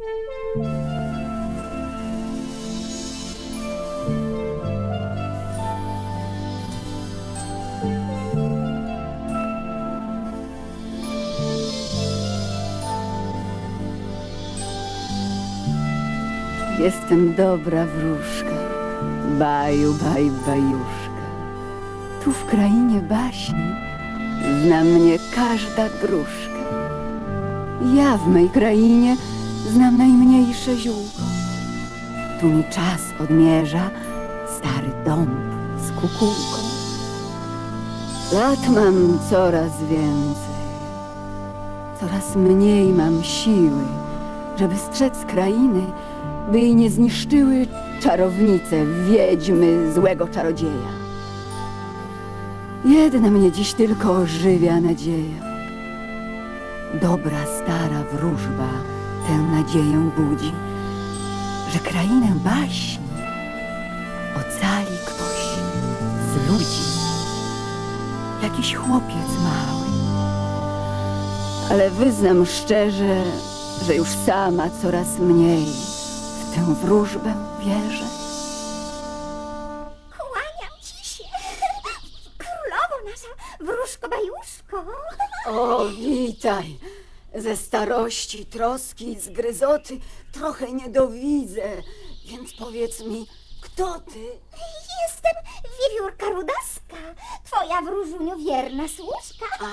Jestem dobra wróżka, baju, baj, bajuszka. Tu w krainie baśni zna mnie każda gruszka. Ja w mej krainie znam najmniejsze ziółko. Tu mi czas odmierza stary dąb z kukułką. Lat mam coraz więcej, coraz mniej mam siły, żeby strzec krainy, by jej nie zniszczyły czarownice, wiedźmy, złego czarodzieja. Jedna mnie dziś tylko ożywia nadzieja. Dobra stara wróżba tę nadzieję budzi, że krainę baśni ocali ktoś z ludzi. Jakiś chłopiec mały. Ale wyznam szczerze, że już sama coraz mniej w tę wróżbę wierzę. Kłaniam ci się. Królowo nasza, wróżko bajuszko. O, witaj! Ze starości, troski, zgryzoty trochę nie dowidzę, więc powiedz mi, kto ty? Jestem wiewiórka rudaska, twoja wróżuniu wierna służka. A,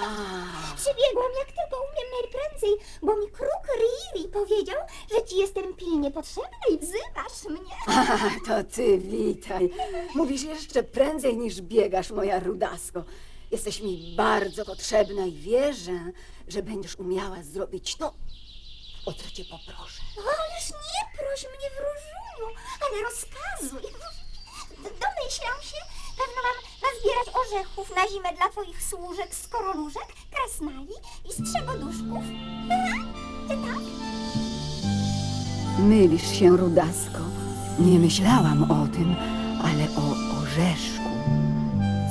Przybiegłam jak tylko umiem najprędzej, bo mi kruk Riri powiedział, że ci jestem pilnie potrzebna i wzywasz mnie. a, to ty, witaj. Mówisz jeszcze prędzej niż biegasz, moja rudasko. Jesteś mi bardzo potrzebna i wierzę, że będziesz umiała zrobić to, o co cię poproszę. Ależ nie proś mnie wróżuniu, ale rozkazuj. Domyślam się, pewno mam nazbierać orzechów na zimę dla twoich służek koroluszek, krasnali i strzegoduszków. Czy tak? Mylisz się, rudasko. Nie myślałam o tym, ale o orzeszku,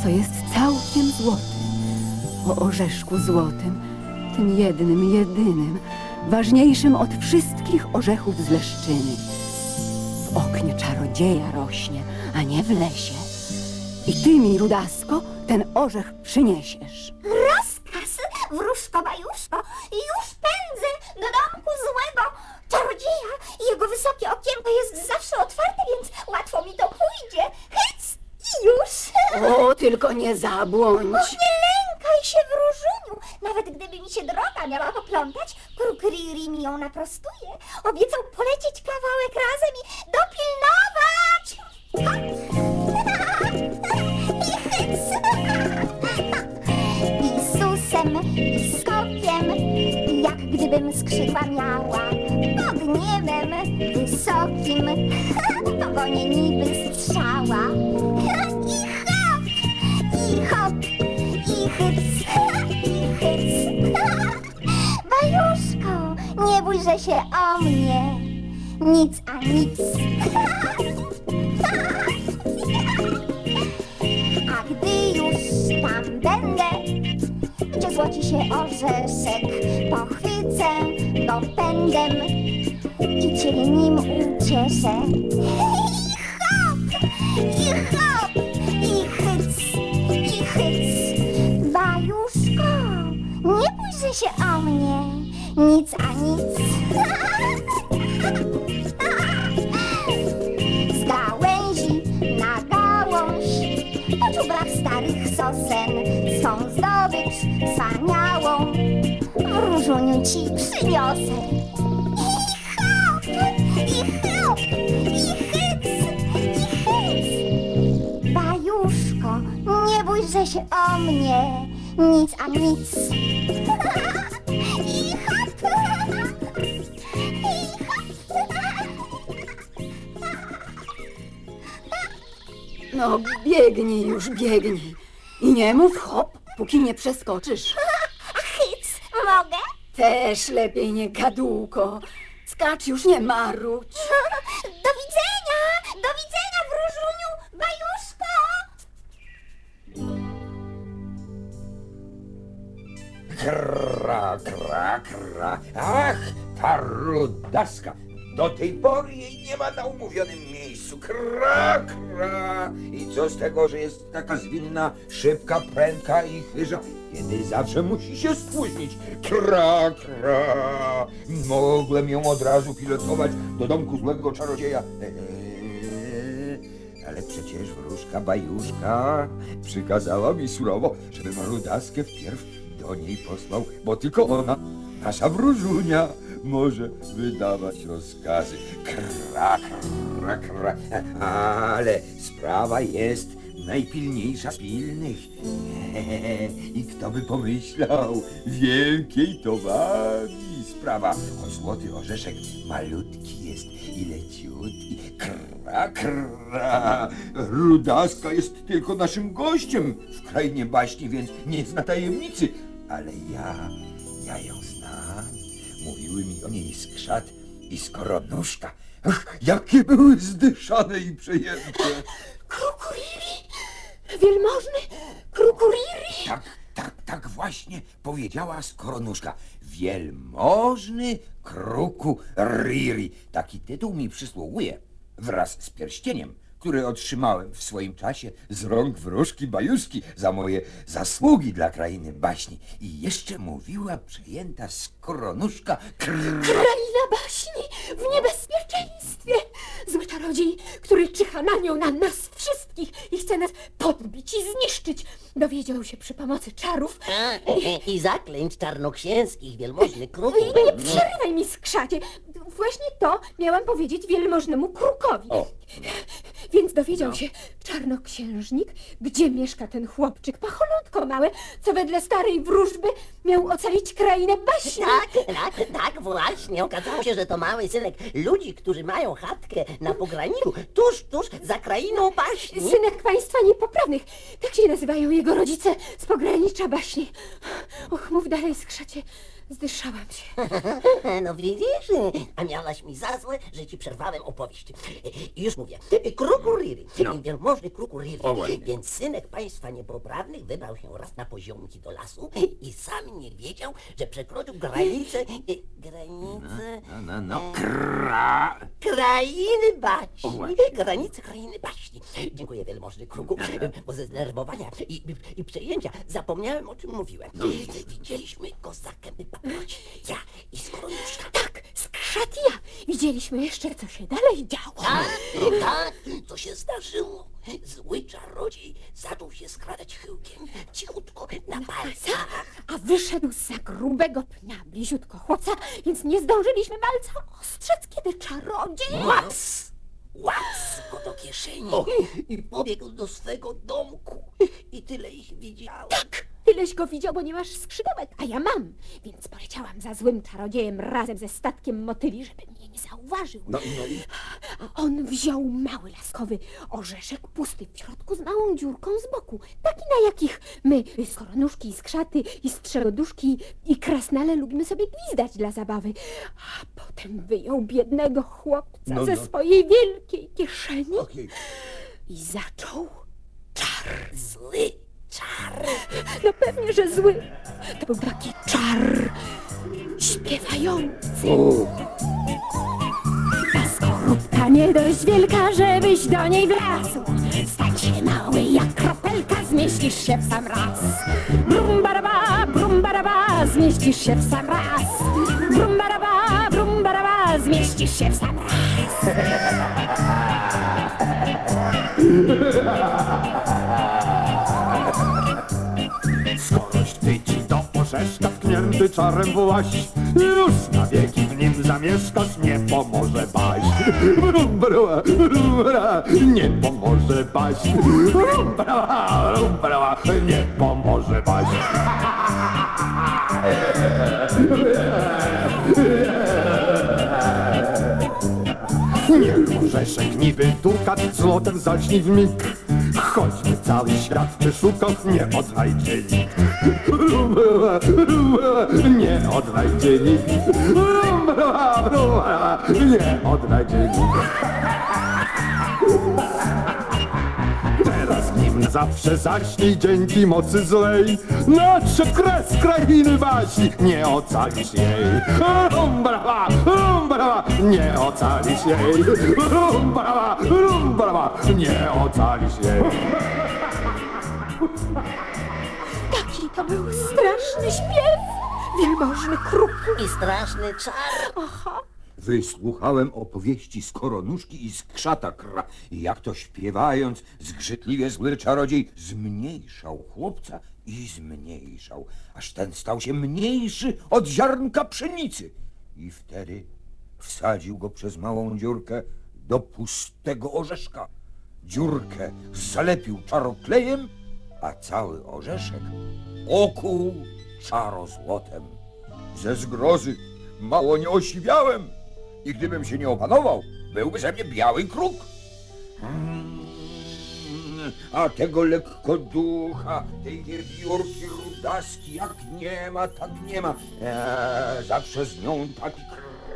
co jest całkiem złotym. O orzeszku złotym, tym jednym, jedynym, ważniejszym od wszystkich orzechów z leszczyny. W oknie czarodzieja rośnie, a nie w lesie. I ty mi, rudasko, ten orzech przyniesiesz. Rozkaz, wróżko bajuszko, już pędzę do domku złego czarodzieja jego wysokie okienko jest zawsze otwarte, więc łatwo mi to pójdzie. I już. O, tylko nie zabłądź. Och, nie lękaj się, wróżuniu. Nawet gdyby mi się droga miała poplątać, kruk Riri mi ją naprostuje. Obiecał polecieć kawałek razem i dopilnować. I hyc. I susem, i skokiem, jak gdybym skrzydła miała. Ogniewem wysokim, pogonię niby strzała. I hop, i hop, i hyc. Bajuszko, nie bójże się o mnie, nic a nic. A gdy już tam będę, gdzie złoci się orzeszek, pochwycę go pędem i cię nim ucieszę. I hop, i hop, bójże się o mnie, nic a nic. Z gałęzi na gałąź po czubrach starych sosen swą zdobycz wspaniałą w różuniu ci przyniosę. I hop, i hop, i hyc, i hyc. Bajuszko, nie bójże się o mnie, nic a nic. I hop, i hop. No, biegnij już, biegnij. I nie mów hop, póki nie przeskoczysz. A hyc, mogę? Też lepiej nie gadółko. Skacz już, nie marudź. Do widzenia! Do widzenia, wróżuniu! Bajuszko! Kra, kra, kra. Ach, ta rudaska. Do tej pory jej nie ma na umówionym miejscu. Kra, kra. I co z tego, że jest taka zwinna, szybka, prędka i chyża, kiedy zawsze musi się spóźnić. Kra, kra. Mogłem ją od razu pilotować do domku złego czarodzieja. Eee, ale przecież wróżka bajuszka przykazała mi surowo, żebym rudaskę wpierw do niej posłał, bo tylko ona, nasza wróżunia, może wydawać rozkazy. Kra, kra, kra. Ale sprawa jest najpilniejsza pilnych. I kto by pomyślał, wielkiej to sprawa. O złoty orzeszek malutki jest i leciutki. Kra, kra. Rudaska jest tylko naszym gościem w krainie baśni, więc nie zna tajemnicy. Ale ja, ja ją znam. Mówiły mi o niej skrzat i skoronuszka. Ach, jakie były zdyszane i przejęte. Krukuriri! Wielmożny Krukuriri! Tak, tak, tak właśnie powiedziała skoronuszka. Wielmożny kruku Riri. Taki tytuł mi przysługuje wraz z pierścieniem, który otrzymałem w swoim czasie z rąk wróżki Bajuszki za moje zasługi dla krainy baśni. I jeszcze mówiła przejęta skoronuszka krr... Kraina baśni w niebezpieczeństwie! Zły czarodziej, który czyha na nią, na nas wszystkich i chce nas podbić i zniszczyć. Dowiedział się przy pomocy czarów. A, I zaklęć czarnoksięskich, wielmożny. No i nie przerywaj mi, skrzacie. Właśnie to miałam powiedzieć wielmożnemu krukowi. O. Więc dowiedział się czarnoksiężnik, gdzie mieszka ten chłopczyk, pacholątko małe, co wedle starej wróżby miał ocalić krainę baśni. Tak, tak, tak, właśnie. Okazało się, że to mały synek ludzi, którzy mają chatkę na pograniku, tuż, tuż za krainą baśni. Synek państwa niepoprawnych. Tak się nazywają jego rodzice z pogranicza baśni. Och, mów dalej, skrzacie. Zdyszałam się. No widzisz, a miałaś mi za złe, że ci przerwałem opowieść. I już mówię, krukuriri, wielmożny krukuriri, O, ładnie. więc synek państwa niepoprawnych wybrał się raz na poziomki do lasu i sam nie wiedział, że przekroczył granicę, granicę No, no, no, kra... krainy baśni, właśnie. granice krainy baśni. Dziękuję wielmożny kruku, bo ze zdenerwowania i, i przejęcia zapomniałem o czym mówiłem. Widzieliśmy kozakę paproci, ja i skoronuszka. Tak, ja. Widzieliśmy jeszcze, co się dalej działo. Tak, tak, to się zdarzyło. Zły czarodziej zaczął się skradać chyłkiem, cichutko, na palcach. A wyszedł z za grubego pnia bliziutko chłopca, więc nie zdążyliśmy palca ostrzec, kiedy czarodziej... Łaps! Łaps go do kieszeni i pobiegł do swego domku. I tyle ich widziałem. Tak, tyleś go widział, bo nie masz skrzydełek, a ja mam. Więc poleciałam za złym czarodziejem razem ze statkiem motyli, żeby mnie nie zauważył. No, no i... A on wziął mały laskowy orzeszek pusty w środku z małą dziurką z boku. Taki, na jakich my, skoronuszki i skrzaty i strzeloduszki i krasnale lubimy sobie gwizdać dla zabawy. A potem wyjął biednego chłopca No, ze no. swojej wielkiej kieszeni Okej. i zaczął Zły czar. No pewnie, że zły. To był taki czar śpiewający. Ta skorupka nie dość wielka, żebyś do niej wlazł. Stań się mały jak kropelka, zmieścisz się w sam raz. Brum baraba, brum zmieścisz się w sam raz. Brum baraba, brum zmieścisz się w sam raz. Skoroś ty do orzeszka tknięty czarem właś Już na wieki w nim zamieszkasz, nie pomoże baść. Rumbra, rumbra, nie pomoże baść. Rumbra, rumbra, nie pomoże baść. Niech orzeszek niby dukat złotem zaśni w mig Choćby cały świat cię szukał, nie odnajdzie nikt Rumba, rumba, nie odnajdzie nikt Rumba, rumba, nie odnajdzie nim zawsze zaśnij dzięki mocy złej Nadszedł kres krainy baśni, nie ocalisz jej Rumbra, rumbra, Rumbaraba, nie ocalisz jej. Rumbaraba, rumbaraba, nie ocalisz jej. Taki to był straszny śpiew, wielmożny kruku. I straszny czar. Wysłuchałem opowieści z Koronuszki i z Krzatakra, i jak to śpiewając, zgrzytliwie zły czarodziej zmniejszał chłopca i zmniejszał, aż ten stał się mniejszy od ziarnka pszenicy. I wtedy wsadził go przez małą dziurkę do pustego orzeszka. Dziurkę zalepił czaroklejem, a cały orzeszek okuł czarozłotem. Ze zgrozy mało nie osiwiałem i gdybym się nie opanował, byłby ze mnie biały kruk. Mm, A tego lekko ducha, tej wierbiórki rudaski, jak nie ma, tak nie ma. Eee, zawsze z nią taki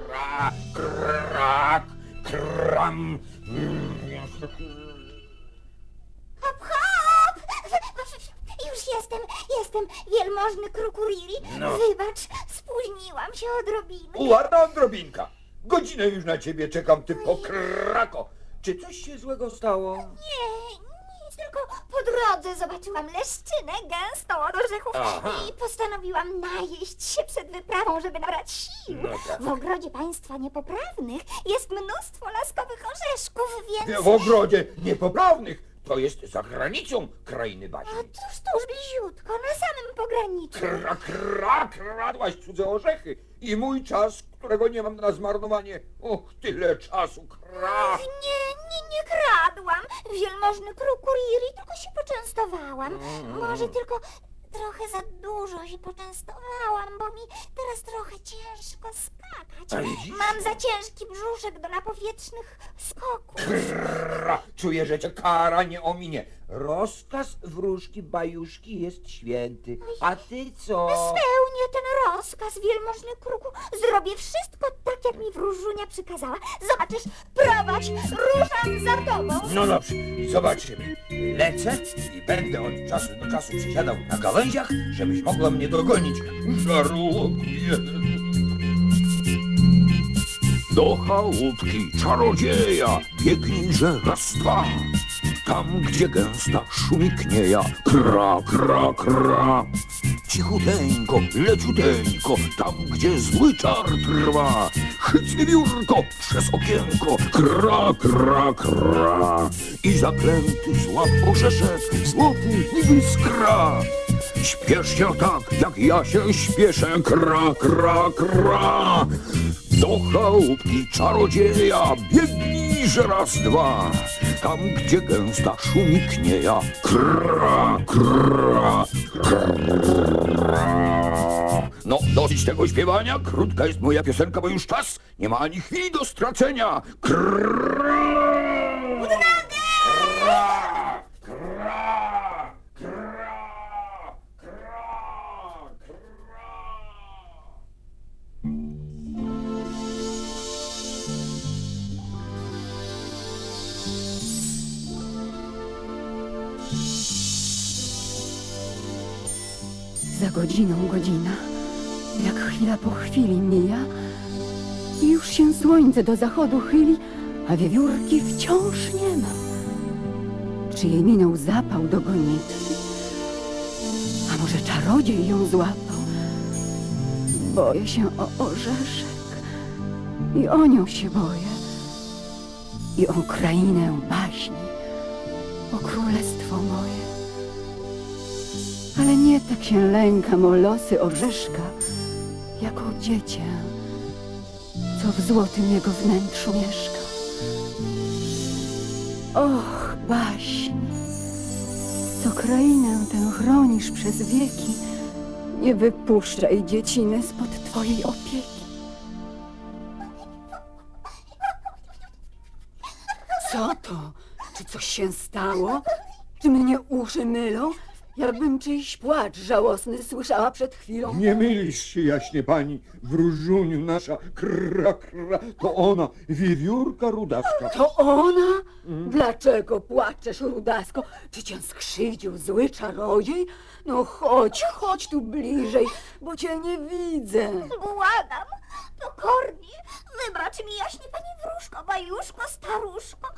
kra, krak, kram. Mm. Hop, hop! Już jestem, jestem, wielmożny krukuriri. No. Wybacz, spóźniłam się odrobinę. Ładna drobinka. Godzinę już na ciebie czekam, ty pokrako. Czy coś się złego stało? Nie, nic, tylko po drodze zobaczyłam leszczynę gęstą od orzechów Aha. i postanowiłam najeść się przed wyprawą, żeby nabrać sił. No tak. W ogrodzie państwa niepoprawnych jest mnóstwo laskowych orzeszków, więc... W ogrodzie niepoprawnych. To jest za granicą krainy baśni. A tuż, tuż, bliziutko, na samym pograniczu. Kra, kra, kradłaś cudze orzechy i mój czas, którego nie mam na zmarnowanie. Och, tyle czasu, kra. Nie, nie, nie kradłam. Wielmożny krukuriri, tylko się poczęstowałam. Może tylko trochę za dużo się poczęstowałam, bo mi teraz trochę ciężko skakać. Mam za ciężki brzuszek do napowietrznych skoków. Czuję, że cię kara nie ominie. Rozkaz wróżki bajuszki jest święty. A ty co? Spełnię ten rozkaz, wielmożny kruku. Zrobię wszystko tak, jak mi wróżunia przykazała. Zobaczysz, prowadź, ruszam za tobą. No dobrze, zobaczymy. Lecę i będę od czasu do czasu przysiadał na gałęziach, żebyś mogła mnie dogonić. Żarłokuję. Do chałupki czarodzieja biegnij, że raz, dwa. Tam, gdzie gęsta szumi knieja, kra, kra, kra. Cichuteńko, leciuteńko, tam, gdzie zły czar trwa. Chyć wiewiórko przez okienko, kra, kra, kra. I zaklęty złap orzeszek, złoty niby skra. Śpiesz się tak, jak ja się śpieszę, kra, kra, kra. Do chałupki czarodzieja biegnij, że raz, dwa. Tam, gdzie gęsta szumi knieja, kra, kra, kra. No, dosyć tego śpiewania, krótka jest moja piosenka, bo już czas, nie ma ani chwili do stracenia. Kra! Za godziną godzina, jak chwila po chwili mija i już się słońce do zachodu chyli, a wiewiórki wciąż nie ma. Czy jej minął zapał do gonitwy? A może czarodziej ją złapał? Boję się o orzeszek i o nią się boję i o krainę baśni, o królestwo moje. Ale nie tak się lękam o losy orzeszka, jak o dziecię, co w złotym jego wnętrzu mieszka. Och, baśni, co krainę tę chronisz przez wieki, nie wypuszczaj dzieciny spod twojej opieki. Co to? Czy coś się stało? Czy mnie uszy mylą? Jakbym czyjś płacz żałosny słyszała przed chwilą. Nie mylisz się, jaśnie pani, wróżuniu nasza, kra, kra, to ona, wiewiórka rudaska. To ona? Dlaczego płaczesz, Rudasko? Czy cię skrzywdził zły czarodziej? No chodź, chodź tu bliżej, bo cię nie widzę. Błagam, pokornie, wybacz mi jaśnie pani wróżko, bajuszko, staruszko.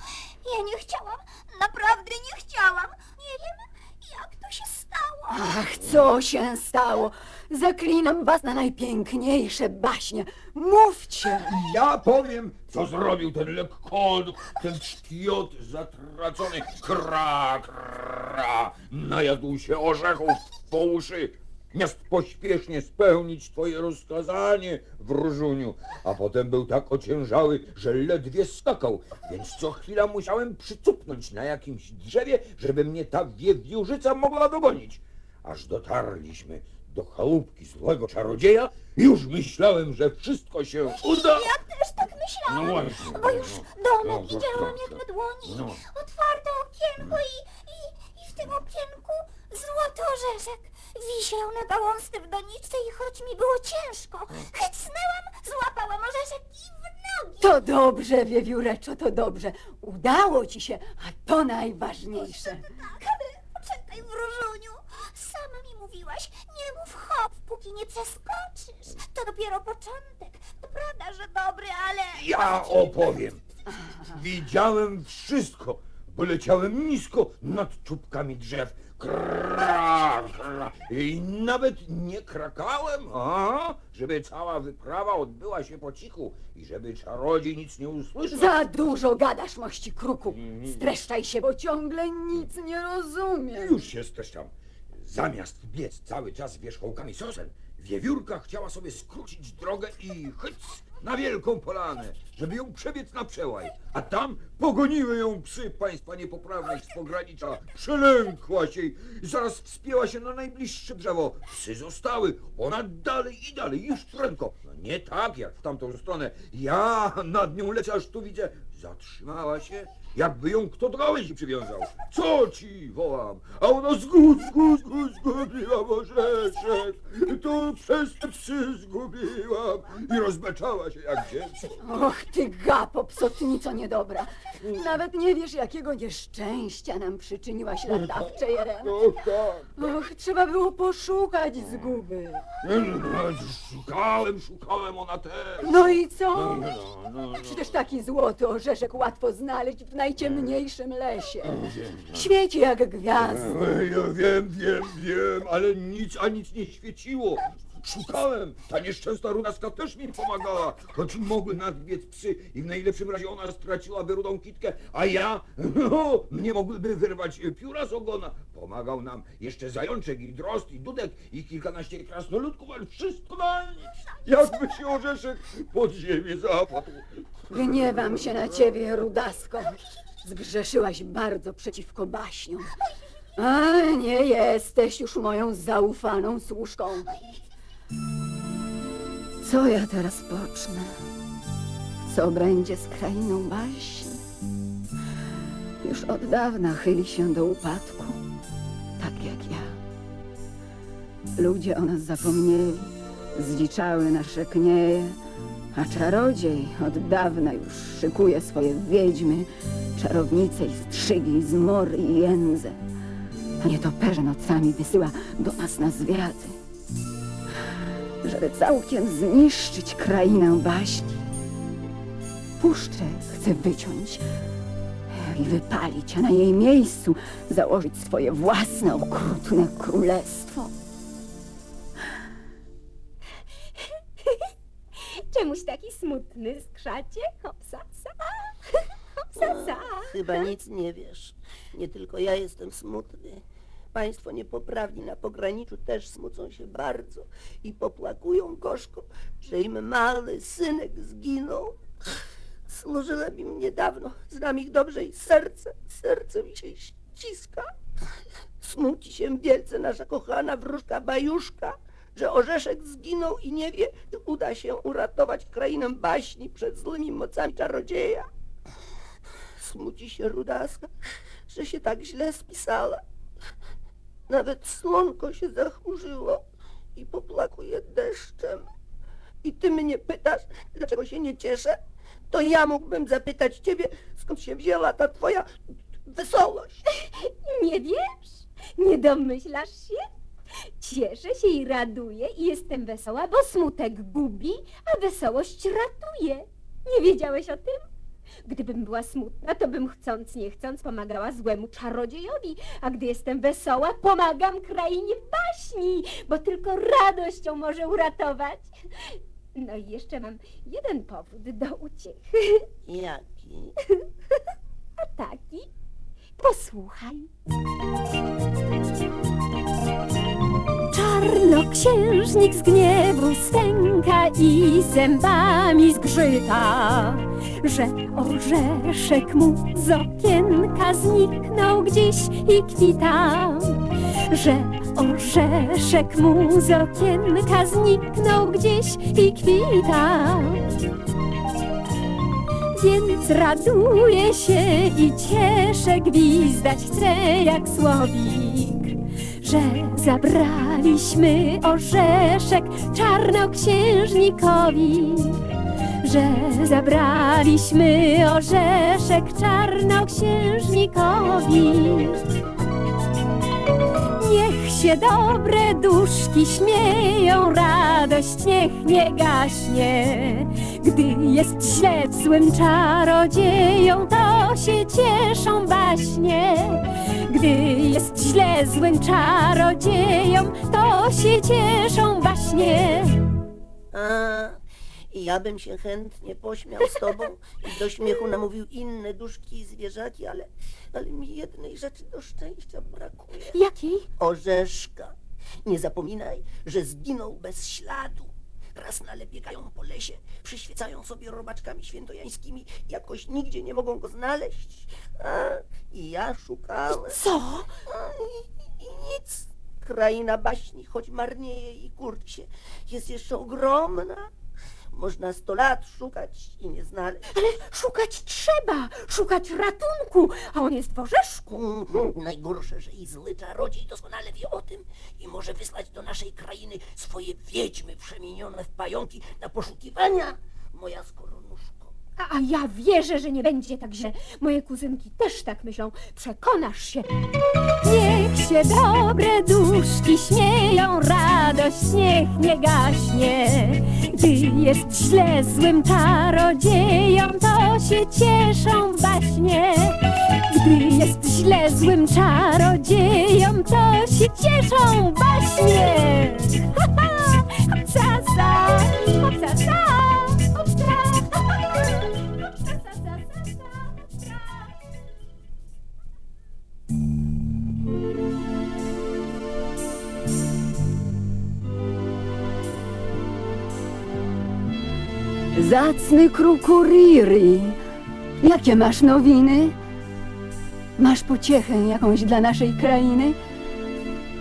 Ja nie chciałam, naprawdę nie chciałam. Nie wiem, jak to się stało. Ach, co się stało? Zaklinam was na najpiękniejsze baśnie. Mówcie! Ja powiem, co zrobił ten lekkoduch, ten cztiot zatracony. Kra, kra, najadł się orzechów po uszy. Miast pośpiesznie spełnić twoje rozkazanie, wróżuniu. A potem był tak ociężały, że ledwie skakał, więc co chwila musiałem przycupnąć na jakimś drzewie, żeby mnie ta wiewiórzyca mogła dogonić. Aż dotarliśmy do chałupki złego czarodzieja i już myślałem, że wszystko się uda. Ja też tak myślałam, No właśnie, bo już domek No, widziałam tak, jak tak. na dłoni. No. Otwarte okienko i, i w tym okienku złoty orzeszek. Wisiał na gałązce w doniczce i choć mi było ciężko, hycnęłam, złapałam orzeszek i w nogi. To dobrze, wiewióreczo, to dobrze. Udało ci się, a to najważniejsze. Tak, ale poczekaj, wróżuniu. Sama mi mówiłaś, nie mów hop, póki nie przeskoczysz. To dopiero początek. To prawda, że dobry, ale... Ja opowiem. Widziałem wszystko, bo leciałem nisko nad czubkami drzew. Kra, kra. I nawet nie krakałem, a? żeby cała wyprawa odbyła się po cichu i żeby czarodziej nic nie usłyszał. Za dużo gadasz, mości kruku. Streszczaj się, bo ciągle nic nie rozumiem. Już się streszczam. Zamiast biec cały czas wierzchołkami sosen, wiewiórka chciała sobie skrócić drogę i chyc na wielką polanę, żeby ją przebiec na przełaj. A tam pogoniły ją psy państwa niepoprawnych z pogranicza. Przelękła się i zaraz wspięła się na najbliższe drzewo. Psy zostały, ona dalej i dalej, już prędko. No nie tak jak w tamtą stronę. Ja nad nią lecę, aż tu widzę. Zatrzymała się, jakby ją kto do gałęzi przywiązał. Co ci wołam? A ona zgód, zgód, zgód, zgubiłam orzeszek. To przez te psy zgubiłam. I rozbeczała się jak dziecko. Och, ty gapo, psotnico niedobra. Nawet nie wiesz, jakiego nieszczęścia nam przyczyniłaś latawcze Jerem. No tak. Och, trzeba było poszukać zguby. No, no, Szukałem, szukałem, ona też. No i co? No, no, no. Przecież taki złoty orzeszek łatwo znaleźć w najciemniejszym lesie. Świeci jak gwiazda. Ja wiem, wiem, wiem, ale nic, a nic nie świeciło. Szukałem, ta nieszczęsna rudaska też mi pomagała, choć mogły nadbiec psy i w najlepszym razie ona straciłaby rudą kitkę, a ja, no, mnie mogłyby wyrwać pióra z ogona. Pomagał nam jeszcze zajączek i drozd i dudek i kilkanaście krasnoludków, ale wszystko na nic. Jakby się orzeszek pod ziemię zapadł. Gniewam się na ciebie, Rudasko. Zgrzeszyłaś bardzo przeciwko baśniom. A nie jesteś już moją zaufaną służką. Co ja teraz pocznę? Co będzie z krainą baśni? Już od dawna chyli się do upadku, tak jak ja. Ludzie o nas zapomnieli, zdziczały nasze knieje, a czarodziej od dawna już szykuje swoje wiedźmy, czarownice i strzygi, zmory i jędze. A nietoperze nocami wysyła do nas na zwiady, żeby całkiem zniszczyć krainę baśni. Puszczę chce wyciąć i wypalić, a na jej miejscu założyć swoje własne okrutne królestwo. Czemuś taki smutny, skrzacie? Hopsasa, hopsasa. Chyba nic nie wiesz. Nie tylko ja jestem smutny. Państwo niepoprawni na pograniczu też smucą się bardzo i popłakują gorzko, że im mały synek zginął. Służyłem im niedawno, znam ich dobrze i serce, serce mi się ściska. Smuci się wielce nasza kochana wróżka Bajuszka, że Orzeszek zginął i nie wie, czy uda się uratować krainę baśni przed złymi mocami czarodzieja. Smuci się Rudaska, że się tak źle spisała. Nawet słonko się zachmurzyło i poplakuje deszczem. I ty mnie pytasz, dlaczego się nie cieszę? To ja mógłbym zapytać ciebie, skąd się wzięła ta twoja wesołość. Nie wiesz? Nie domyślasz się? Cieszę się i raduję i jestem wesoła, bo smutek gubi, a wesołość ratuje. Nie wiedziałeś o tym? Gdybym była smutna, to bym chcąc nie chcąc pomagała złemu czarodziejowi, a gdy jestem wesoła, pomagam krainie baśni, bo tylko radością może uratować. No i jeszcze mam jeden powód do uciechy, Jaki? a taki, posłuchaj. Czarnoksiężnik z gniewu stęka i zębami zgrzyta, że orzeszek mu z okienka zniknął gdzieś i kwita, że orzeszek mu z okienka zniknął gdzieś i kwita. Więc raduje się i cieszę, gwizdać chce jak słowik, że zabraliśmy orzeszek czarnoksiężnikowi, że zabraliśmy orzeszek czarnoksiężnikowi. Niech się dobre duszki śmieją, radość niech nie gaśnie. Gdy jest źle złym czarodziejom, to się cieszą baśnie. Gdy jest źle złym czarodziejom, to się cieszą baśnie. I ja bym się chętnie pośmiał z tobą i do śmiechu namówił inne duszki i zwierzaki, ale, ale mi jednej rzeczy do szczęścia brakuje. Jakiej? Orzeszka. Nie zapominaj, że zginął bez śladu. Krasnale biegają po lesie, przyświecają sobie robaczkami świętojańskimi, jakoś nigdzie nie mogą go znaleźć. A, I ja szukałem. Co? A, i, I nic. Kraina baśni, choć marnieje i kurczy się, jest jeszcze ogromna. Można sto lat szukać i nie znaleźć. Ale szukać trzeba, szukać ratunku, a on jest w orzeszku. Mhm. Najgorsze, że i zły czarodziej doskonale wie o tym i może wysłać do naszej krainy swoje wiedźmy przemienione w pająki na poszukiwania, moja skoronuszko. A, a ja wierzę, że nie będzie tak źle. Moje kuzynki też tak myślą. Przekonasz się. Niech się dobre duszki śmieją, radość niech nie gaśnie. Gdy jest źle złym czarodziejom, to się cieszą baśnie. Gdy jest źle złym czarodziejom, to się cieszą baśnie. Ha, ha! Hopsa. Zacny krukuriri, jakie masz nowiny? Masz pociechę jakąś dla naszej krainy?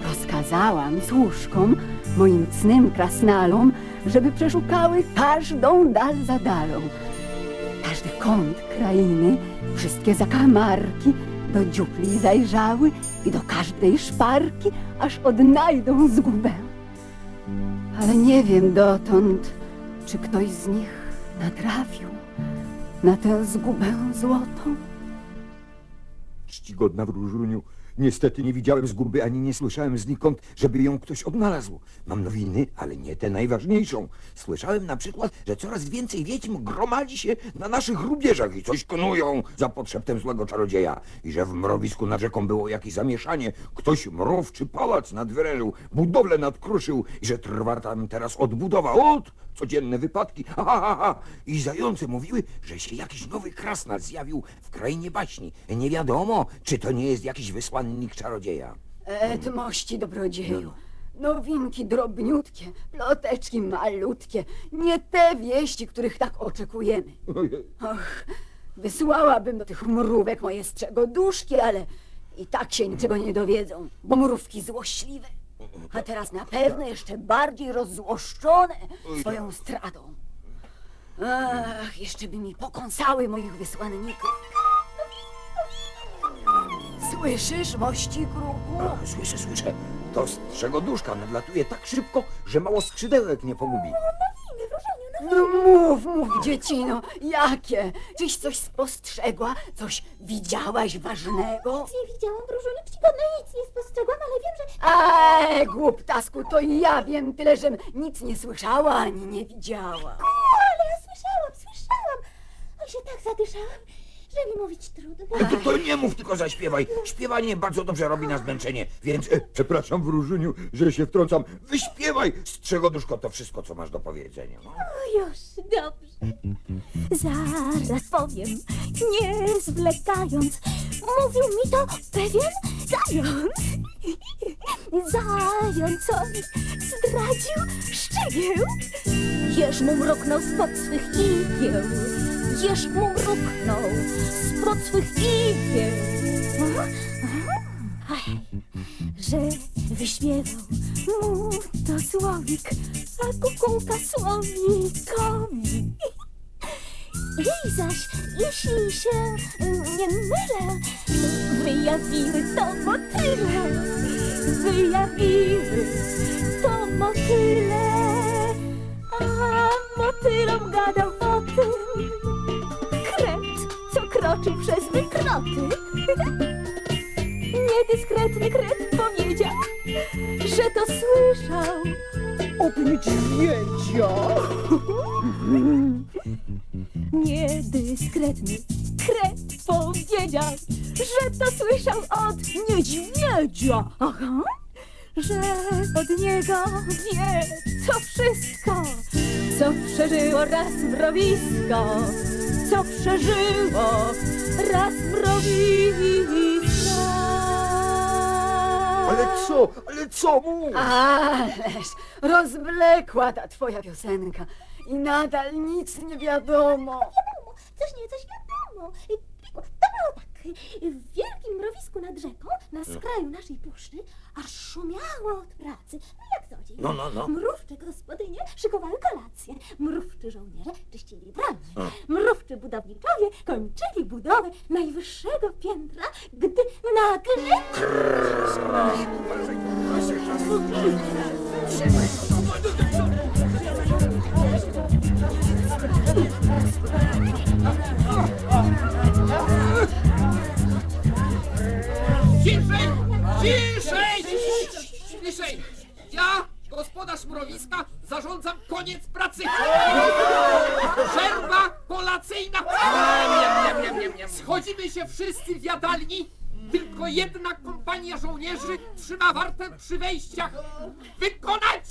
Rozkazałam służkom, moim cnym krasnalom, żeby przeszukały każdą dal za dalą. Każdy kąt krainy, wszystkie zakamarki do dziupli zajrzały i do każdej szparki, aż odnajdą zgubę. Ale nie wiem dotąd, czy ktoś z nich natrafił na tę zgubę złotą. Czcigodna wróżuniu, niestety nie widziałem zguby ani nie słyszałem znikąd, żeby ją ktoś odnalazł. Mam nowiny, ale nie tę najważniejszą. Słyszałem na przykład, że coraz więcej wiedźm gromadzi się na naszych rubieżach i coś konują za podszeptem złego czarodzieja. I że w mrowisku nad rzeką było jakieś zamieszanie. Ktoś mrów czy pałac nadwyrężył, budowlę nadkruszył i że trwa tam teraz odbudowa. Ot, codzienne wypadki. Ha, ha, ha. I zające mówiły, że się jakiś nowy krasnal zjawił w krainie baśni. Nie wiadomo, czy to nie jest jakiś wysłannik czarodzieja. Et mości dobrodzieju. Nowinki drobniutkie, ploteczki malutkie, nie te wieści, których tak oczekujemy. Och, wysłałabym do tych mrówek moje strzegoduszki, ale i tak się niczego nie dowiedzą, bo mrówki złośliwe. A teraz na pewno jeszcze bardziej rozzłoszczone swoją stratą. Ach, jeszcze by mi pokąsały moich wysłanników. Słyszysz, mości kruku? A, Słyszę, słyszę. To strzego nadlatuje tak szybko, że mało skrzydełek nie pogubi. No mów, mów, dziecino, jakie? Czyś coś spostrzegła? Coś widziałaś ważnego? Nie widziałam wróżuni przygodnej, nic nie spostrzegłam, ale wiem, że... Eee, głuptasku, to ja wiem tyle, żem nic nie słyszała ani nie widziała. Ale ja słyszałam, słyszałam. Oj, się tak zadyszałam, że mi mówić trudno. To, to nie mów, tylko zaśpiewaj. Śpiewanie bardzo dobrze robi na zmęczenie, więc... E, przepraszam, wróżuniu, że się wtrącam. Wyśpiewaj, strzegoduszko, to wszystko, co masz do powiedzenia. No. Już, dobrze. Zaraz powiem, nie zwlekając. Mówił mi to pewien zając. Zającowi zdradził szczegieł. Jeż mu mruknął spod swych igieł. Jeż mu mruknął spod swych igieł. Że wyśpiewał mu to słowik, a kukułka słowikowi. Jej zaś, jeśli się nie mylę, wyjawiły to motyle, wyjawiły to motyle, a motylom gadał o tym kret, co kroczył przez wykroty. Niedyskretny kret powiedział, że to słyszał od niedźwiedzia. Niedyskretny kret powiedział, że to słyszał od niedźwiedzia. Aha. Że od niego wie to wszystko, co przeżyło raz mrowisko, co przeżyło raz mrowisko. Ale co, ale co mów? Ależ rozwlekła ta twoja piosenka i nadal nic nie wiadomo. wiadomo, coś nie, coś wiadomo. I Piku, to było tak. W wielkim mrowisku nad rzeką, na skraju naszej puszczy, aż szumiało od pracy. No jak co dzień. No, no, no. Mrówcze gospodynie szykowały kolację. Mrówczy żołnierze czyścili bramy. Mrówczy budowniczowie kończyli budowę najwyższego piętra, gdy nagle... Ciszej! Ciszej! Ciszej! Ja, gospodarz mrowiska, zarządzam koniec pracy! Przerwa kolacyjna! Schodzimy się wszyscy w jadalni. Tylko jedna kompania żołnierzy trzyma wartę przy wejściach. Wykonać!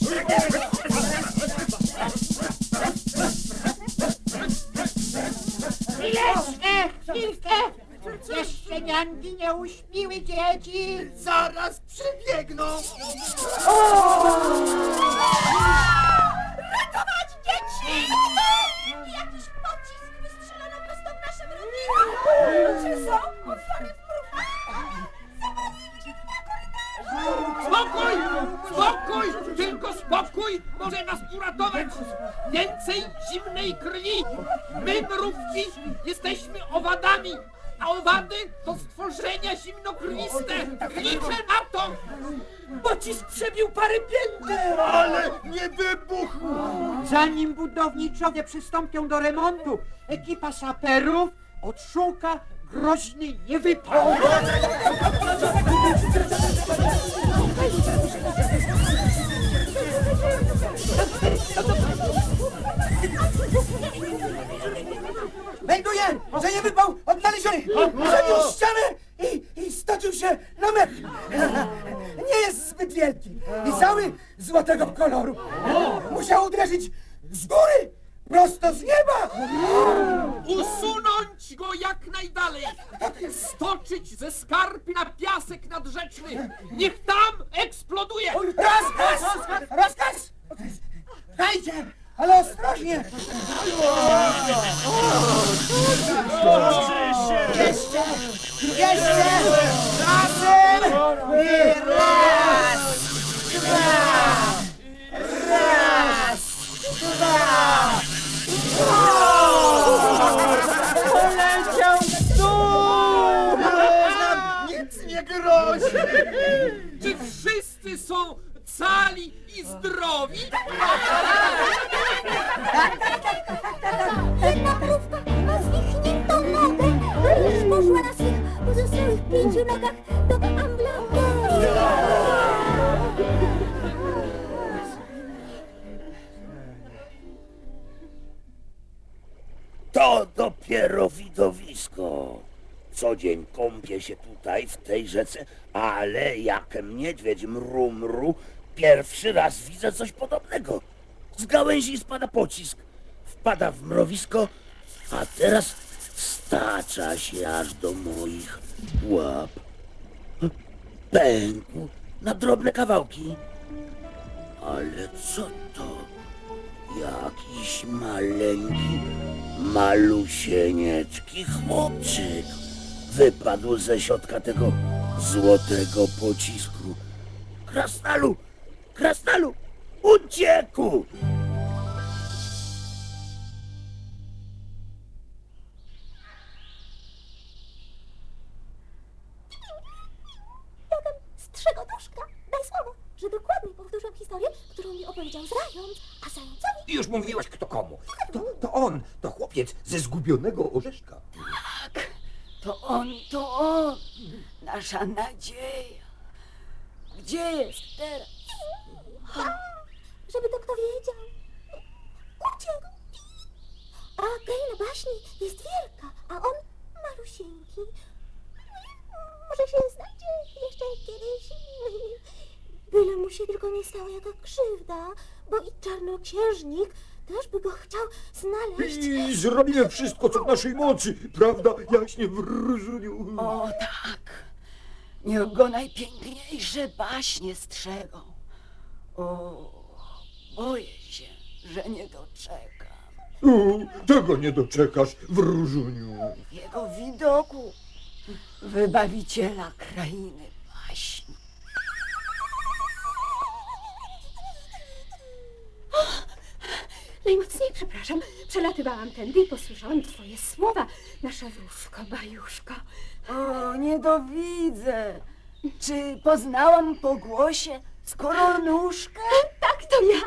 Chwileczkę, chwilkę! Jeszcze nianki nie uśpiły dzieci! Zaraz przybiegną! Ratować dzieci! Jakiś pocisk wystrzelono prosto w nasze wroty! Czy są w Spokój! Spokój! Tylko spokój może nas uratować! Więcej zimnej krwi! My, mrówki, jesteśmy owadami! A owady to stworzenia zimnokrwiste! Liczę na to! Pocisk przebił parę pięter! Ale nie wybuchł! Zanim budowniczowie przystąpią do remontu, ekipa saperów odszuka groźny niewypał. Melduję, że nie wypał odnaleziony! Przebił ścianę i, i stoczył się na metr! Nie jest zbyt wielki i cały złotego koloru. Musiał uderzyć z góry, prosto z nieba! Usunąć go jak najdalej! Stoczyć ze skarpy na piasek nadrzeczny! Niech tam eksploduje! Rozkaz! Rozkaz! Dajcie, ale ostrożnie! Jeszcze! Jeszcze! Razem! I raz! Dwa! Raz! Dwa! Poleciał w dół! Nic nie grozi! Czy wszyscy są wesali i zdrowi. Jedna mrówka ma zwichniętą nogę, już poszła na swych pozostałych pięciu nogach do ambulatorium. To dopiero widowisko. Co dzień kąpię się tutaj, w tej rzece, ale jak niedźwiedź mru mru, pierwszy raz widzę coś podobnego. Z gałęzi spada pocisk, wpada w mrowisko, a teraz stacza się aż do moich łap. Pękł na drobne kawałki. Ale co to? Jakiś maleńki, malusienieczki chłopczyk wypadł ze środka tego złotego pocisku. Krasnalu! Krasnalu! Uciekł! Potem strzegoduszka, daj słowo, że dokładnie powtórzę historię, którą mi opowiedział zając, a zającowi I już mówiłaś kto komu. To, to on, to chłopiec ze zgubionego orzeszka. To on, to on, nasza nadzieja. Gdzie jest teraz? żeby to kto wiedział. Uciekł. A kraina baśni jest wielka, a on malusieńki. Może się znajdzie jeszcze kiedyś. Byle mu się tylko nie stała jaka krzywda, bo i czarnoksiężnik też by go chciał znaleźć. I zrobimy wszystko, co w naszej mocy, prawda, jaśnie wróżuniu? O tak, niech go najpiękniejsze baśnie strzegą. O, boję się, że nie doczekam. O, tego nie doczekasz, wróżuniu. Jego widoku, wybawiciela krainy baśni. Najmocniej przepraszam. Przelatywałam tędy i posłyszałam twoje słowa, nasza wróżko, bajuszko. O, nie dowidzę. Czy poznałam po głosie skoronuszkę? Tak, to ja.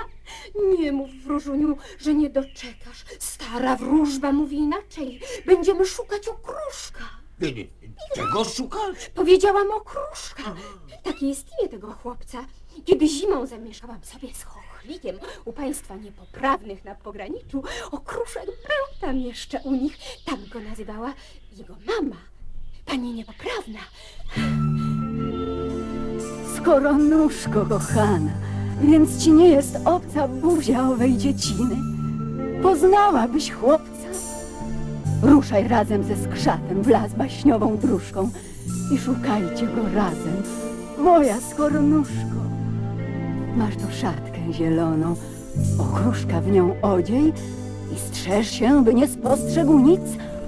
Nie mów, wróżuniu, że nie doczekasz. Stara wróżba mówi inaczej. Będziemy szukać okruszka. Nie, nie, czego szukać? Powiedziałam okruszka. Takie jest imię tego chłopca. Kiedy zimą zamieszałam sobie z chochlikiem u państwa niepoprawnych na pograniczu, okruszek był tam jeszcze u nich. Tam go nazywała jego mama. Pani niepoprawna. Skoronuszko, kochana, więc ci nie jest obca buzia owej dzieciny. Poznałabyś chłopca? Ruszaj razem ze skrzatem w las baśniową dróżką i szukajcie go razem, moja skoronuszko. Masz tu szatkę zieloną, okruszka w nią odziej i strzeż się, by nie spostrzegł nic,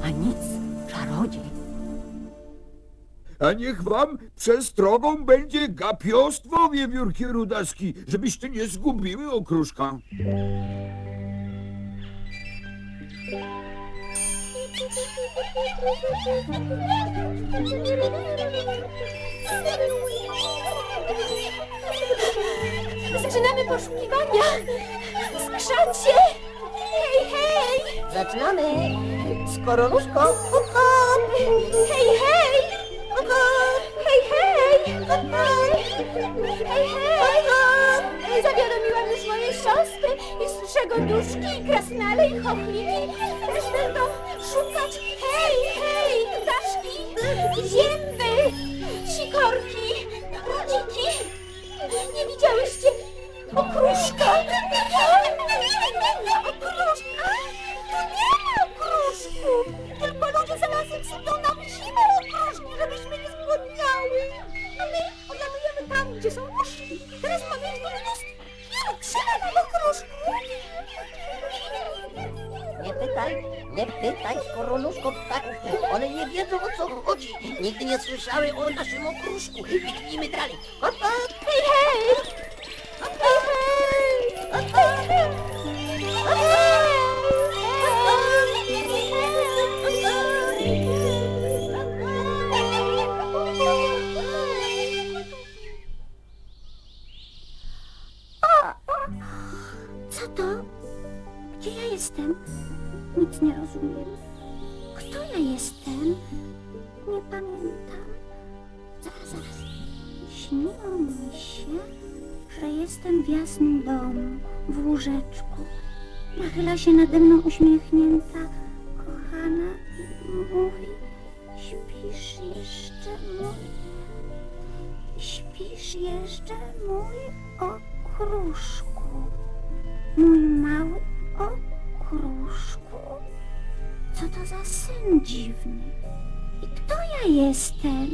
a nic czarodziej. A niech wam przestrogą będzie gapiostwo, wiewiórki rudaski, żebyście nie zgubiły okruszka. Zaczynamy poszukiwania. Skrzacie! Hej, hej! Zaczynamy. Skoronuszko. Hej, hej! Hej, hej! Hej, hej! Zawiadomiłam już moje siostry i strzego duszki, i krasnale, i chochliki, że będą szukać hej, hej, ptaszki, zięby, sikorki, rudziki. Nie widziałyście okruszka? Okruszka? Tu nie ma okruszków, tylko ludzie za lasem sypią nam zimą okruszki, żebyśmy nie zgłodniały. A my odlatujemy tam, gdzie są muszki. Teraz mamy ich tu mnóstwo. Trzeba nam okruszków. Nie pytaj, nie pytaj, skoronuszko ptaków. One nie wiedzą o co chodzi. Nigdy nie słyszały o naszym okruszku. Biegnijmy dalej. Hop, hop. Hej, hej! Co to? Gdzie ja jestem? Nic nie rozumiem. Kto ja jestem? Nie pamiętam. Zaraz, zaraz. Śniło mi się że jestem w jasnym domu, w łóżeczku. Nachyla się nade mną uśmiechnięta, kochana i mówi, śpisz jeszcze mój, śpisz jeszcze mój okruszku, mój mały okruszku. Co to za sen dziwny? I kto ja jestem?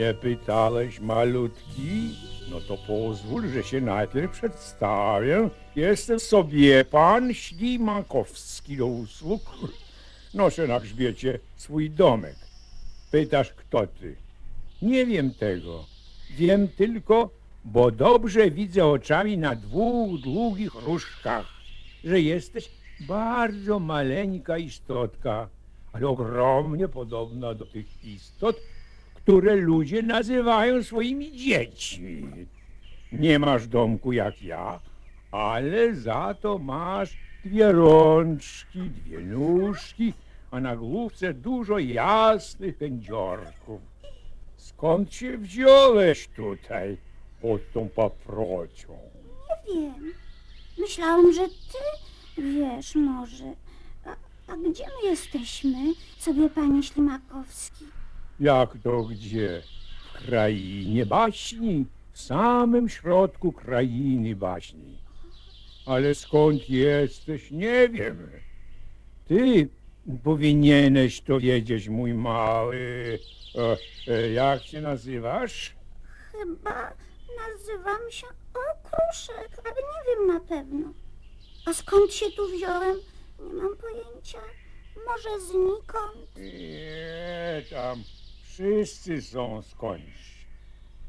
Mnie pytałeś, malutki? No to pozwól, że się najpierw przedstawię. Jestem sobie pan Ślimakowski do usług. Noszę na grzbiecie swój domek. Pytasz, kto ty? Nie wiem tego. Wiem tylko, bo dobrze widzę oczami na dwóch długich różkach, że jesteś bardzo maleńka istotka, ale ogromnie podobna do tych istot, które ludzie nazywają swoimi dziećmi. Nie masz domku jak ja, ale za to masz dwie rączki, dwie nóżki, a na główce dużo jasnych kędziorków. Skąd się wziąłeś tutaj pod tą paprocią? Nie wiem. Myślałam, że ty wiesz może. A, a gdzie my jesteśmy, sobie panie Ślimakowski? Jak to gdzie? W krainie baśni, w samym środku krainy baśni. Ale skąd jesteś, nie wiem. Ty powinieneś to wiedzieć, mój mały. E, jak się nazywasz? Chyba nazywam się Okruszek, ale nie wiem na pewno. A skąd się tu wziąłem? Nie mam pojęcia. Może znikąd? Nie, tam wszyscy są skądś.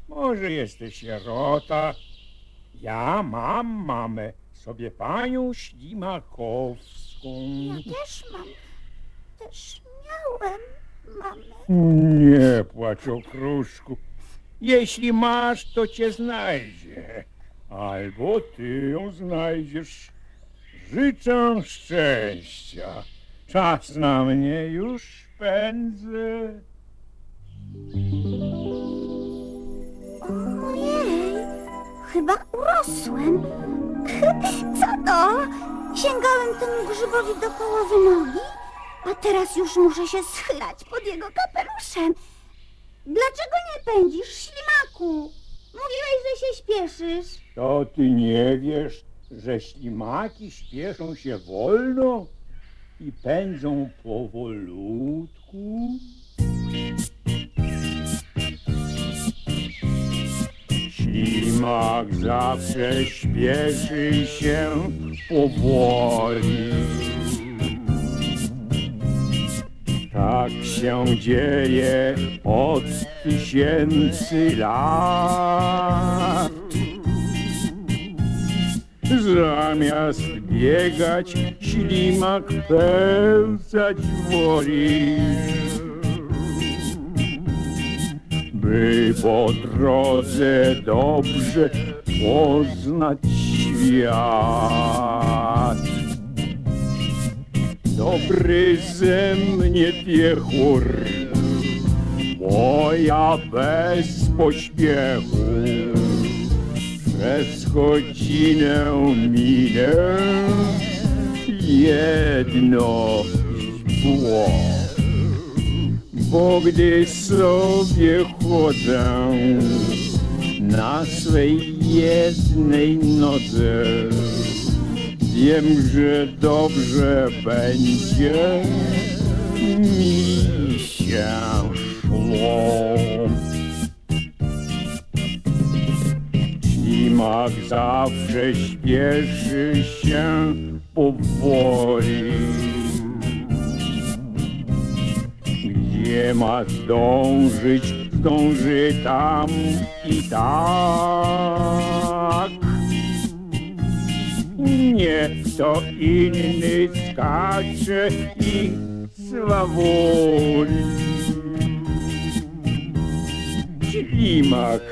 Może jesteś sierota. Ja mam mamę, sobie panią Ślimakowską. Ja też mam. Też miałem mamę. Nie płacz o kruszku. Jeśli masz, to cię znajdzie. Albo ty ją znajdziesz. Życzę szczęścia. Czas na mnie już pędzę. Ojej, chyba urosłem. Co to? Sięgałem temu grzybowi do połowy nogi, a teraz już muszę się schylać pod jego kapeluszem. Dlaczego nie pędzisz, ślimaku? Mówiłeś, że się śpieszysz. To ty nie wiesz, że ślimaki śpieszą się wolno i pędzą powolutku? Ślimak zawsze śpieszy się powoli. Tak się dzieje od tysięcy lat. Zamiast biegać, ślimak pełzać woli. By po drodze dobrze poznać świat. Dobry ze mnie piechur, bo ja bez pośpiechu przez godzinę minę jedno było. Bo gdy sobie chodzę na swej jednej nodze, wiem, że dobrze będzie mi się szło. Ślimak zawsze śpieszy się powoli. Gdzie ma zdążyć, zdąży tam i tak. Nie kto inny skacze i swawoli. Ślimak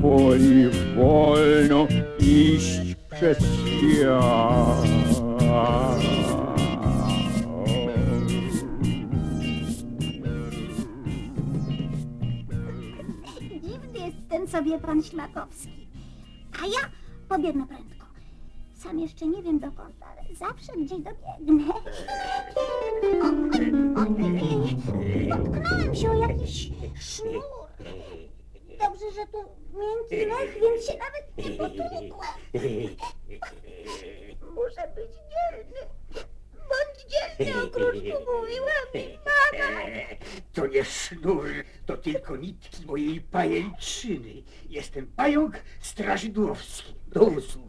woli wolno iść przez świat. Ten sobie pan Śmakowski. A ja pobiegnę prędko. Sam jeszcze nie wiem dokąd, ale zawsze gdzieś dobiegnę. O, o, o, potknąłem się o jakiś sznur. Dobrze, że tu miękki mech, więc się nawet nie potłukłem. Muszę być dzielny. Bądź dzielny, okruszku, mówiła mi mama. To nie sznur, to tylko nitki mojej pajęczyny. Jestem pająk strażydłowski. Do usług.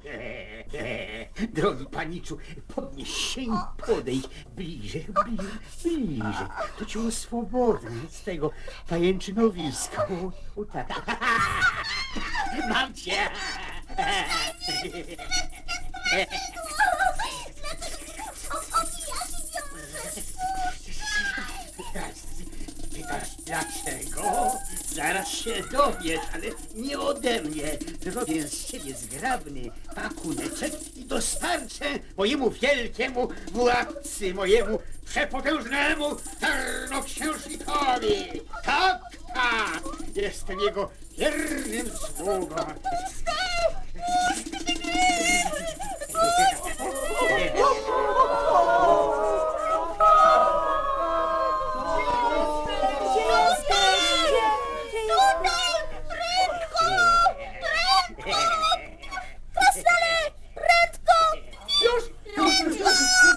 Drogi paniczu, podnieś się i podejdź bliżej, bliżej, bliżej. To cię uswobodzi z tego pajęczynowiska. O, o tak. Mam cię! Dlaczego? Zaraz się dowiesz, ale nie ode mnie. Zrobię z ciebie zgrabny pakuneczek i dostarczę mojemu wielkiemu władcy, mojemu przepotężnemu czarnoksiężnikowi. Tak, tak, jestem jego wiernym sługą. Tutaj! Prędko! Prędko! Krasnale! Prędko! Już, już, już, już, już, już, już,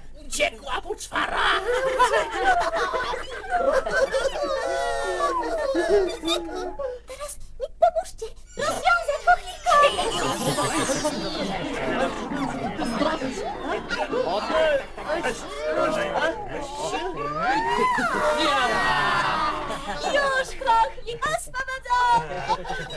Uciekła poczwara! Teraz mi pomóżcie! Rozwiązać chochlika! Już chochlik oswobodzony!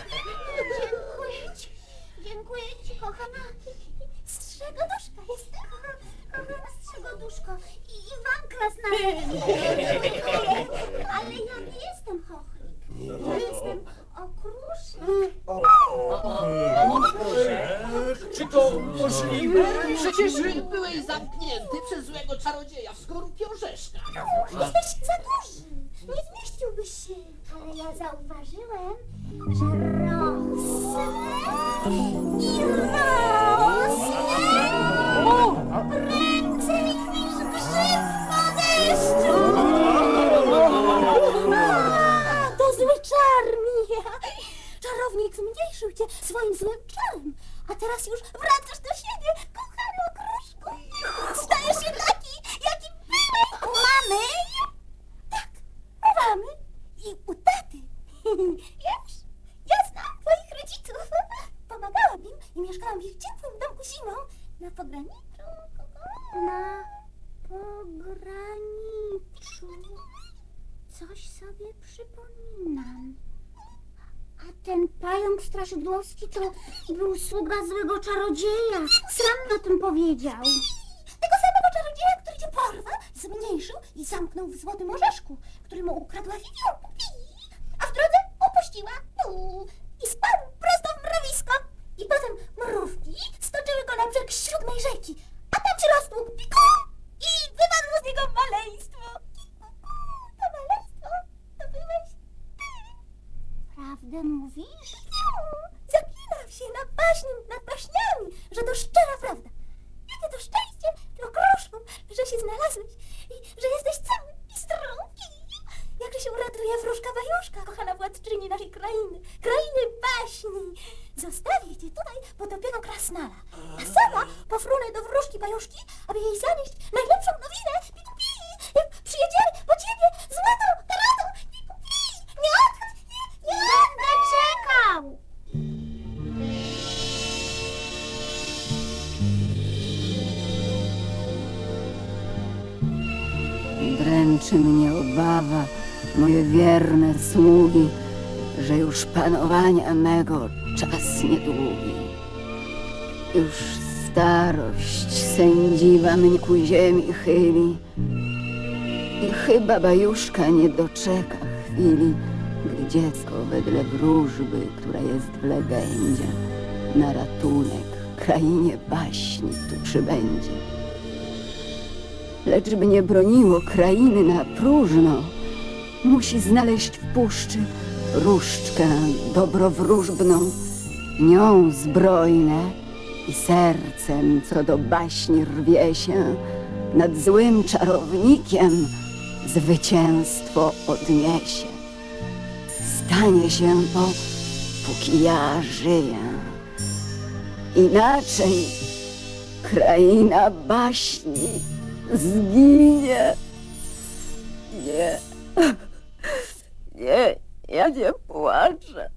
To był sługa złego czarodzieja. Sam o tym powiedział. Tego samego czarodzieja, który cię porwał, zmniejszył i zamknął w złotym orzeszku, który mu ukradła wiewiórka. A w drodze upuściła tu i spadł prosto w mrowisko. I potem mrówki stoczyły go na brzeg siódmej rzeki, a tam przyrosł piku i wywarło z niego maleństwo. To maleństwo to byłeś ty. Prawdę mówisz? Zaklinam się na baśni nad baśniami, że to szczera prawda. Jakie to szczęście, okruszku, że się znalazłeś i że jesteś cały i zdrowi. Jakże się uratuje wróżka Bajuszka, kochana władczyni naszej krainy, krainy baśni. Zostawię cię tutaj pod opieką krasnala, a sama pofrunę do wróżki Bajuszki, aby jej zanieść najlepszą nowinę. Piku-pi, jak przyjedziemy po ciebie z ładą, taradą, piku-pi, nie odchodź, nie, nie Będę czekał. Dręczy mnie obawa, moje wierne sługi, że już panowania mego czas niedługi. Już Starość sędziwa mnie ku ziemi chyli i chyba bajuszka nie doczeka chwili, gdy dziecko wedle wróżby, która jest w legendzie, na ratunek krainie baśni tu przybędzie. Lecz by nie broniło krainy na próżno, musi znaleźć w puszczy różdżkę dobrowróżbną, nią zbrojne i sercem, co do baśni rwie się, nad złym czarownikiem zwycięstwo odniesie. Stanie się to, póki ja żyję. Inaczej kraina baśni zginie. Nie, nie, ja nie płaczę.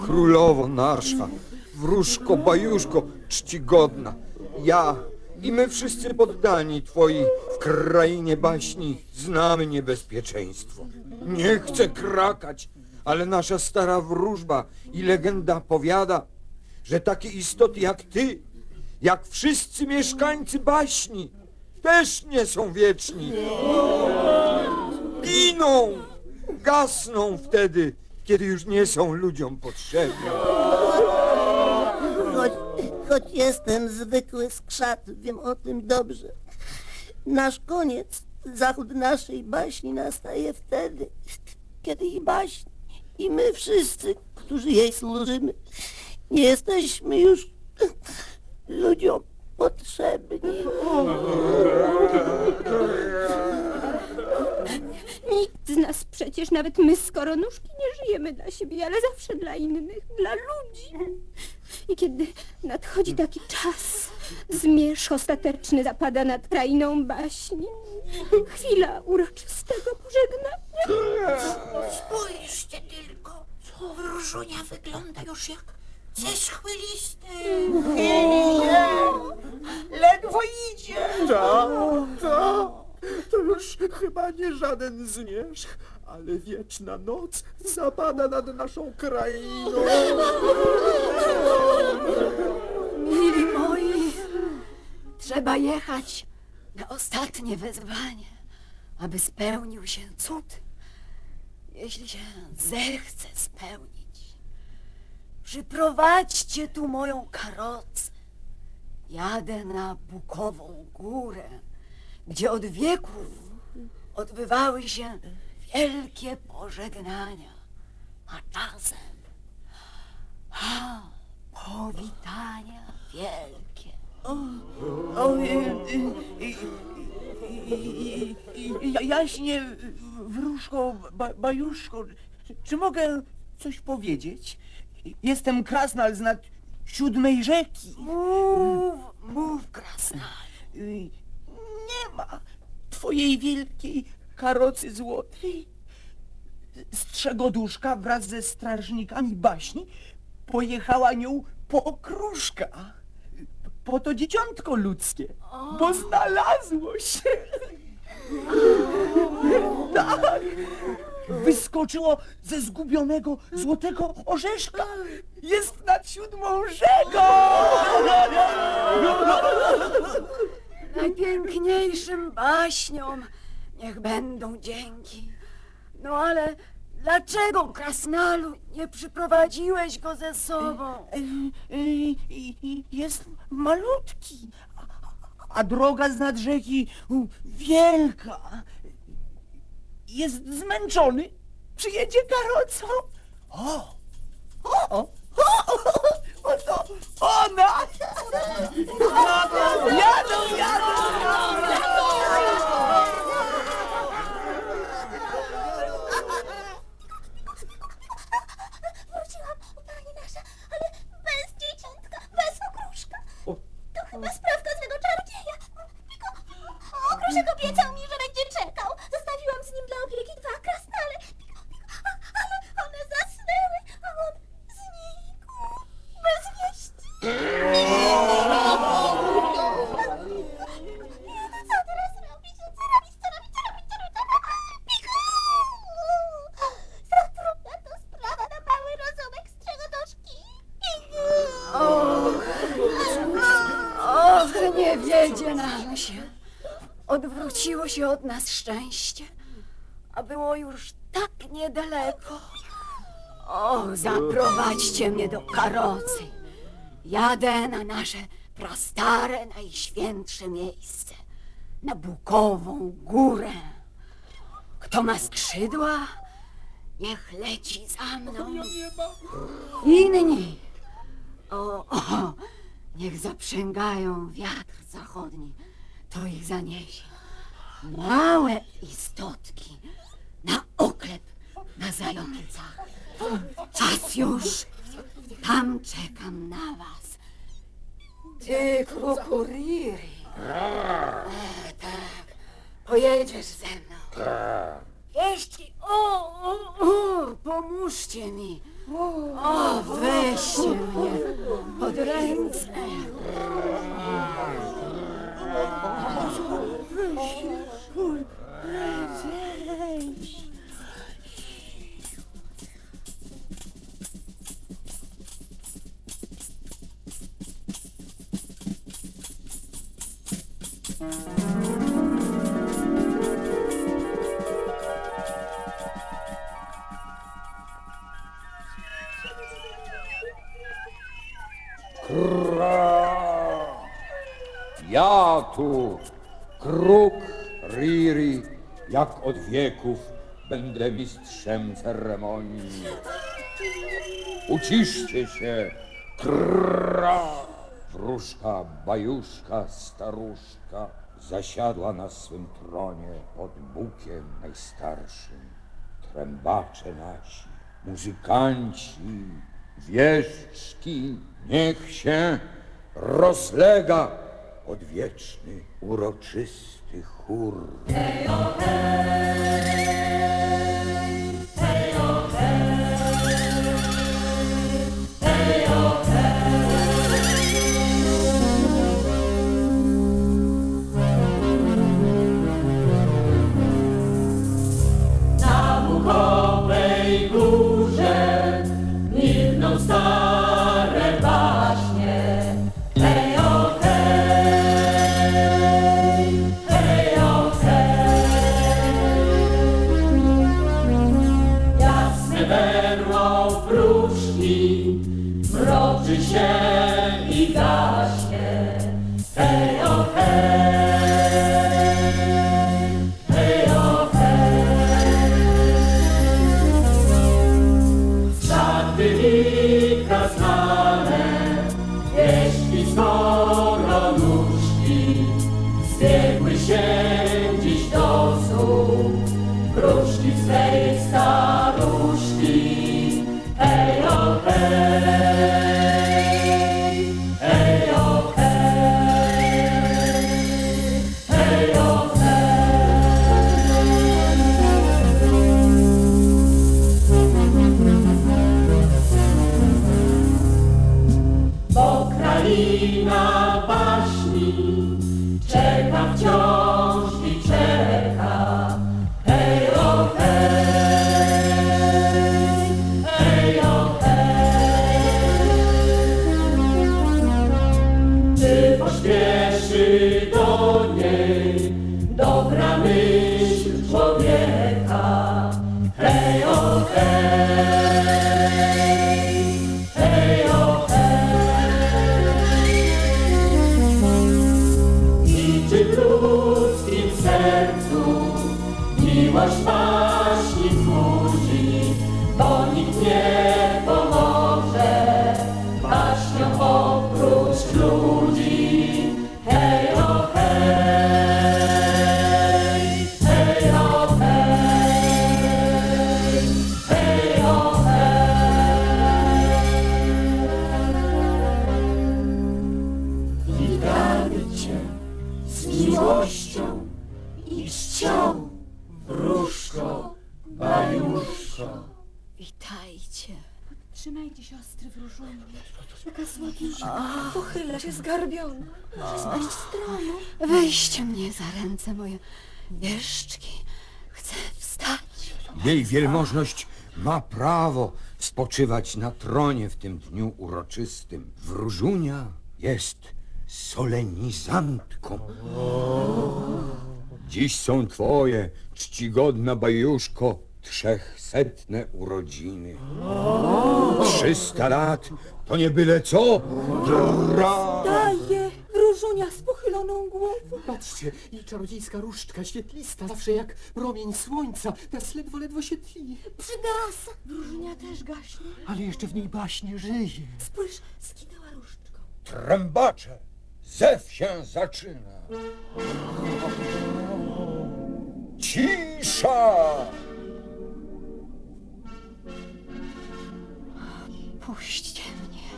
Królowo narsza, wróżko, bajuszko, czcigodna, ja i my wszyscy poddani twoi w krainie baśni znamy niebezpieczeństwo. Nie chcę krakać, ale nasza stara wróżba i legenda powiada, że takie istoty jak ty, jak wszyscy mieszkańcy baśni, też nie są wieczni. Giną, gasną wtedy, kiedy już nie są ludziom potrzebni. Choć, choć jestem zwykły skrzat, wiem o tym dobrze. Nasz koniec, zachód naszej baśni nastaje wtedy, kiedy i baśń, i my wszyscy, którzy jej służymy, nie jesteśmy już ludziom potrzebni. Nikt z nas przecież, nawet my z koronuszki, nie żyjemy dla siebie, ale zawsze dla innych, dla ludzi. I kiedy nadchodzi taki czas, zmierzch ostateczny zapada nad krainą baśni. Chwila uroczystego pożegnania. Spójrzcie tylko, wróżunia wygląda już jak zeschły listy. Ledwo idzie. To, to, to już chyba nie żaden zmierzch, ale wieczna noc zapada nad naszą krainą. Mili moi, trzeba jechać na ostatnie wezwanie, aby spełnił się cud, jeśli się zechce spełnić. Przyprowadźcie tu moją karocę. Jadę na Bukową Górę, gdzie od wieków odbywały się wielkie pożegnania, a czasem a, powitania wielkie. O, y, jaśnie, wróżko, ba, bajuszko, czy mogę coś powiedzieć? Jestem krasnal z nad siódmej rzeki. Mów, mów, krasnal. Y, Nie ma twojej wielkiej karocy złotej. Strzegoduszka wraz ze strażnikami baśni pojechała nią po okruszka. Po to dzieciątko ludzkie, bo znalazło się. Tak. Wyskoczyło ze zgubionego złotego orzeszka. Jest nad siódmą rzeką. Najpiękniejszym baśniom niech będą dzięki. No ale dlaczego, krasnalu, nie przyprowadziłeś go ze sobą? Y, y, y, Jest malutki, a- droga z nad rzeki wielka. Jest zmęczony, przyjedzie karocą. O, o, o, o, to ona! Jadą, jadą! Okruszek obiecał mi, że z nim dla opieki dwa krasnale. Ale one zasnęły, a on znikł. Bez wieści. Co teraz robić? Co robić? Co robić? Co robić? Co robić? Za trudna to sprawa na mały rozumek strzegotoszki. Piku! Och, och, nie wiedzie nam się. Odwróciło się od nas szczęście było już tak niedaleko. O, zaprowadźcie mnie do karocy. Jadę na nasze prastare, najświętsze miejsce, na Bukową górę. Kto ma skrzydła, niech leci za mną. Inni, o, o, niech zaprzęgają wiatr zachodni, to ich zaniesie. Małe istotki na zającach. Czas już, tam czekam na was. Ty, kukuriri. Tak, pojedziesz ze mną. Jeśli, o, o, o, pomóżcie mi. O, weźcie mnie pod ręce. Kra! Ja tu, kruk Riri, jak od wieków będę mistrzem ceremonii. Uciszcie się, kra! Wróżka, bajuszka, staruszka zasiadła na swym tronie pod bukiem najstarszym. Trębacze nasi, muzykanci, wieszczki, niech się rozlega odwieczny, uroczysty chór. Na Mnie za ręce, moje wieszczki. Chcę wstać. Jej wielmożność ma prawo spoczywać na tronie w tym dniu uroczystym. Wróżunia jest solenizantką. Dziś są twoje, czcigodna bajuszko, trzechsetne urodziny. Trzysta lat to nie byle co. Daje wróżunia głową. Patrzcie, jej czarodziejska różdżka świetlista, zawsze jak promień słońca, teraz ledwo, ledwo się tli. Przygasa. Wróżunia też gaśnie. Ale jeszcze w niej baśnie żyje. Spójrz, skinęła różdżką. Trębacze, zew się zaczyna. Cisza! Puśćcie mnie,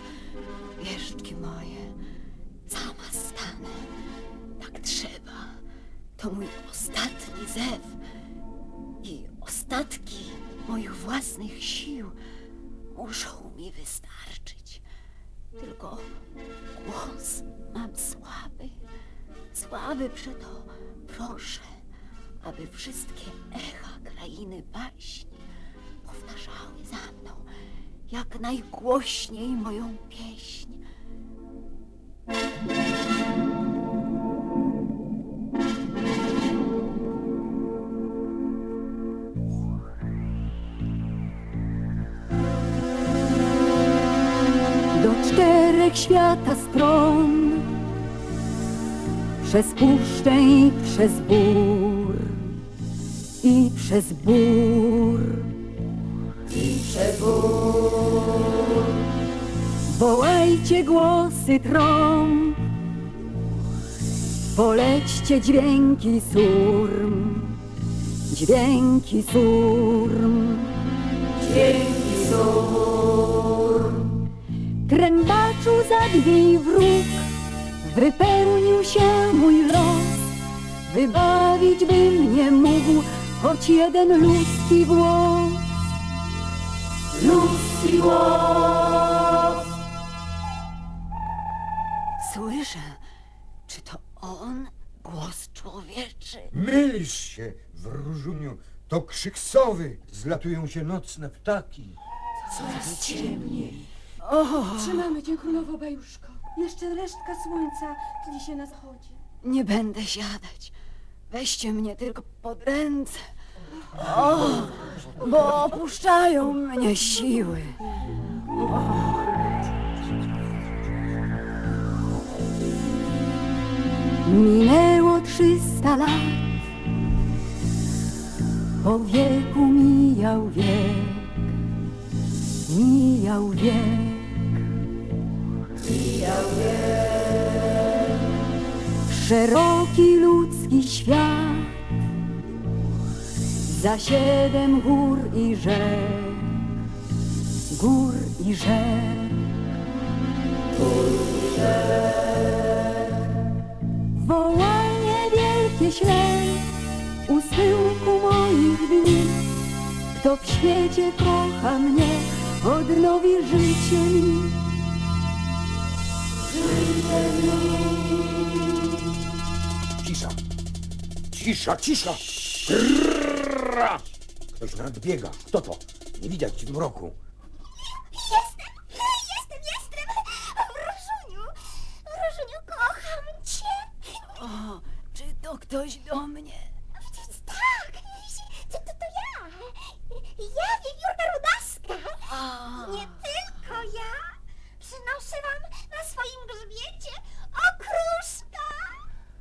wieszczki moje. Sama stanę. Tak trzeba. To mój ostatni zew. I ostatki moich własnych sił muszą mi wystarczyć. Tylko głos mam słaby. Słaby przeto proszę, aby wszystkie echa krainy baśni powtarzały za mną jak najgłośniej moją pieśń. Świata stron, przez puszczę i przez bór, i przez bór. Wołajcie głosy trąb, polećcie dźwięki surm, dźwięki surm. Dźwięki surm. Trębaczu zabij wróg, wypełnił się mój los, wybawić by mnie mógł choć jeden ludzki włos. Ludzki głos. Słyszę, czy to on, głos człowieczy? Mylisz się, wróżuniu. To krzyk sowy. Zlatują się nocne ptaki. Trzymamy cię, królowo Bajuszko. Jeszcze resztka słońca tli się na zachodzie. Nie będę siadać. Weźcie mnie tylko pod ręce. O, bo opuszczają mnie siły. Minęło trzysta lat. Po wieku mijał wiek. Mijał wiek. Szeroki ludzki świat Za siedem gór i rzek. Gór i rzek. Wołanie wielkie śle U schyłku moich dni. Kto w świecie kocha mnie Odnowi życie mi Cisza! Cisza, cisza! Trrrra! Ktoś nadbiega. Kto to? Nie widać w mroku. Jestem, jestem, jestem. Wróżuniu, Wróżuniu, kocham cię. O, czy to ktoś do mnie? Tak, to, to, to ja. Ja, wiewiórka rudaska. A, Nie tylko ja. Przynoszę wam na swoim grzbiecie okruszka.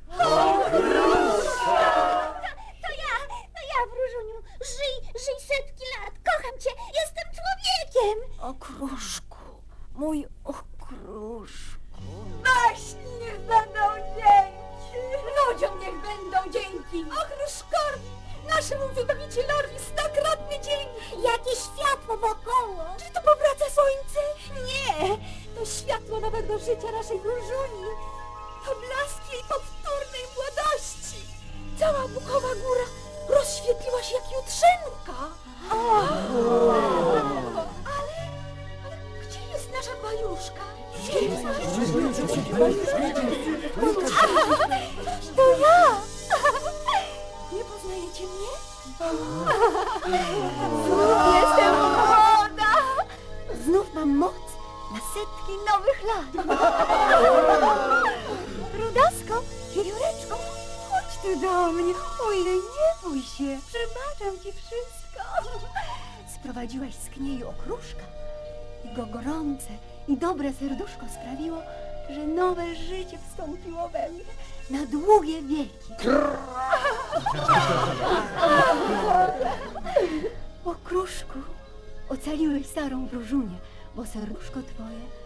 Okruszka! To ja, to ja, Wróżuniu. Żyj, żyj setki lat. Kocham cię. Jestem człowiekiem. okruszku, mój okruszku. Baśni niech będą dzięki! Ludziom niech będą dzięki! Ochruszkowi, naszemu wybawicielowi stokrotny dzięki! Jakie światło wokoło. Czy to powraca słońce? Nie! To światło nowego życia naszej wróżuni! To blask jej powtórnej młodości! Cała Bukowa Góra rozświetliła się jak jutrzenka! Ale, ale gdzie jest nasza bajuszka? Gdzie jest To ja! Nie poznajecie mnie? Setki nowych lat. tu do mnie. Ojej, nie bój się, przebaczam ci wszystko. Sprowadziłaś z kniei okruszka i go gorące i dobre serduszko sprawiło, że nowe życie wstąpiło we mnie na długie wieki. Okruszku, ocaliłeś starą wróżunię, bo serduszko twoje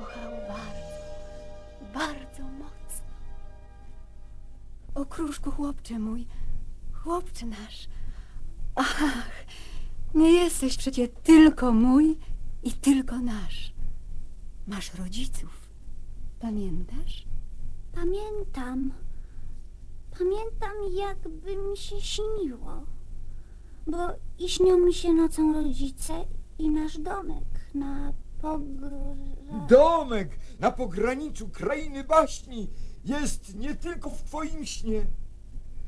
kochało bardzo, bardzo mocno. Okruszku, chłopcze mój, chłopcze nasz. Ach, nie jesteś przecie tylko mój i tylko nasz. Masz rodziców. Pamiętasz? Pamiętam. Pamiętam, jakby mi się śniło. Bo i śnią mi się nocą rodzice i nasz domek na Domek na pograniczu krainy baśni jest nie tylko w twoim śnie.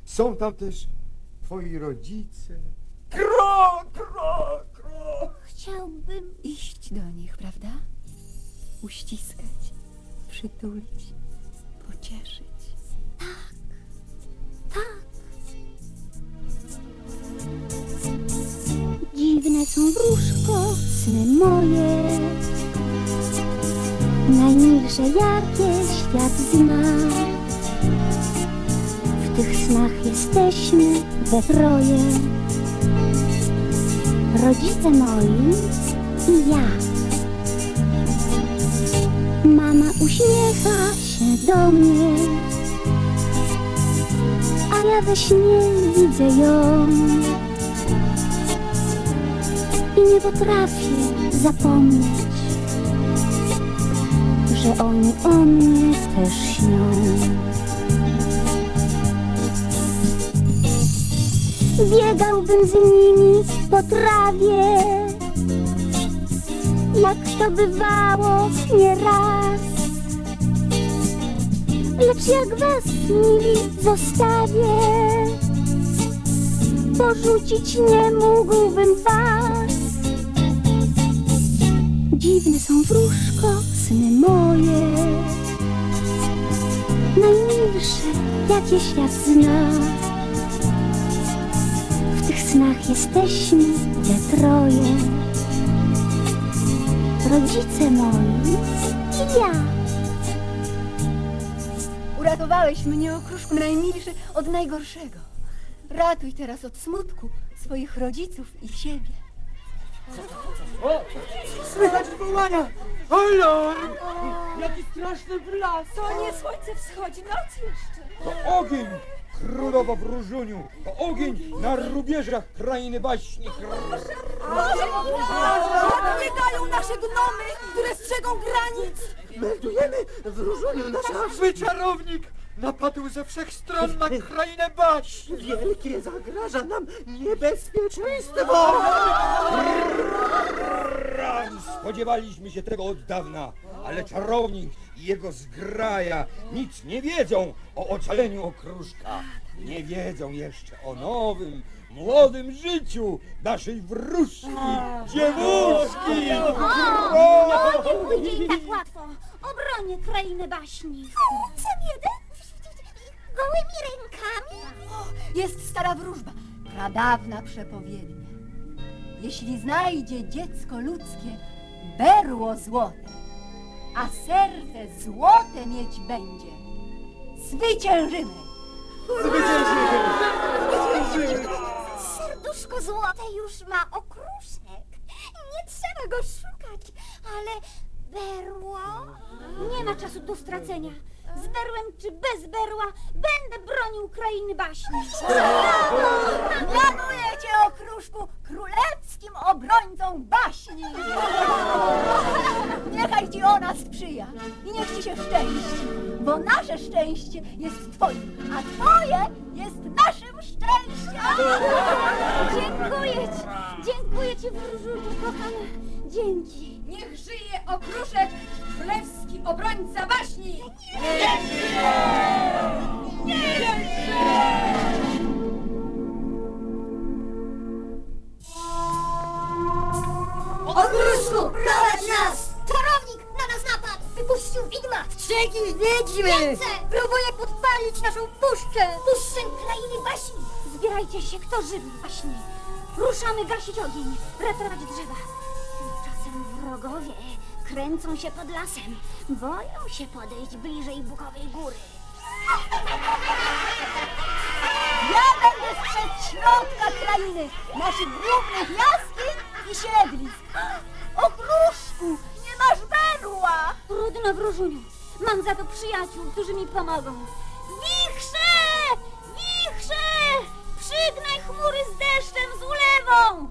Są tam też twoi rodzice. Kro, kro, kro. Chciałbym... Iść do nich, prawda? Uściskać, przytulić, pocieszyć. Tak. Dziwne są wróżko, sny moje. Najmilsze jakie świat zna. W tych snach jesteśmy we troje. Rodzice moi i ja. Mama uśmiecha się do mnie a ja we śnie widzę ją nie potrafię zapomnieć, że oni o mnie też śnią. Biegałbym z nimi po trawie, jak to bywało nieraz. Lecz jak was mili zostawię Porzucić nie mógłbym was Dziwne są wróżko, sny moje Najmilsze, jakie świat zna W tych snach jesteśmy we troje Rodzice moi i ja Uratowałeś mnie, okruszku najmilszy, od najgorszego. Ratuj teraz od smutku swoich rodziców i siebie. Słychać wołania! Alarm! Jaki straszny blask! To nie słońce wschodzi, noc jeszcze. To ogień, królowo wróżuniu. To ogień na rubieżach krainy baśni. Odbiegają nasze gnomy, które strzegą granic. Meldujemy wróżuniu nasza... Zły czarownik napadł ze wszech stron na krainę baśni. Wielkie zagraża nam niebezpieczeństwo! Spodziewaliśmy się tego od dawna, ale czarownik i jego zgraja nic nie wiedzą o ocaleniu okruszka. Nie wiedzą jeszcze o nowym, młodym życiu naszej wróżki, dziewuszki. O, nie tak łatwo. Obronię krainę baśni. Sam jeden? Gołymi rękami? Jest stara wróżba, pradawna przepowiednia. Jeśli znajdzie dziecko ludzkie berło złote, a serce złote mieć będzie, zwyciężymy! Serduszko złote już ma okruszek. Nie trzeba go szukać, ale berło? Nie ma czasu do stracenia. Z berłem czy bez berła będę bronił krainy baśni. Planuję cię, okruszku, królewskim obrońcą baśni! Niechaj ci ona sprzyja i niech ci się szczęści, bo nasze szczęście jest twoim, a twoje jest naszym szczęściem! Dziękuję ci, dziękuję ci wróżuniu kochana. Dzięki. Niech żyje okruszek, królewski obrońca baśni. Wiedźmy! Chcę! Próbuje podpalić naszą puszczę! Puszczę krainy baśni! Zbierajcie się, kto żywy właśnie. Ruszamy gasić ogień, ratować drzewa. Tymczasem wrogowie kręcą się pod lasem. Boją się podejść bliżej Bukowej Góry. Ja będę strzec środka krainy, naszych głównych jaskiń i siedlisk. Okruszku, nie masz berła! Trudno, wróżuniu. Mam za to przyjaciół, którzy mi pomogą. Wichrze! Wichrze! Przygnaj chmury z deszczem, z ulewą!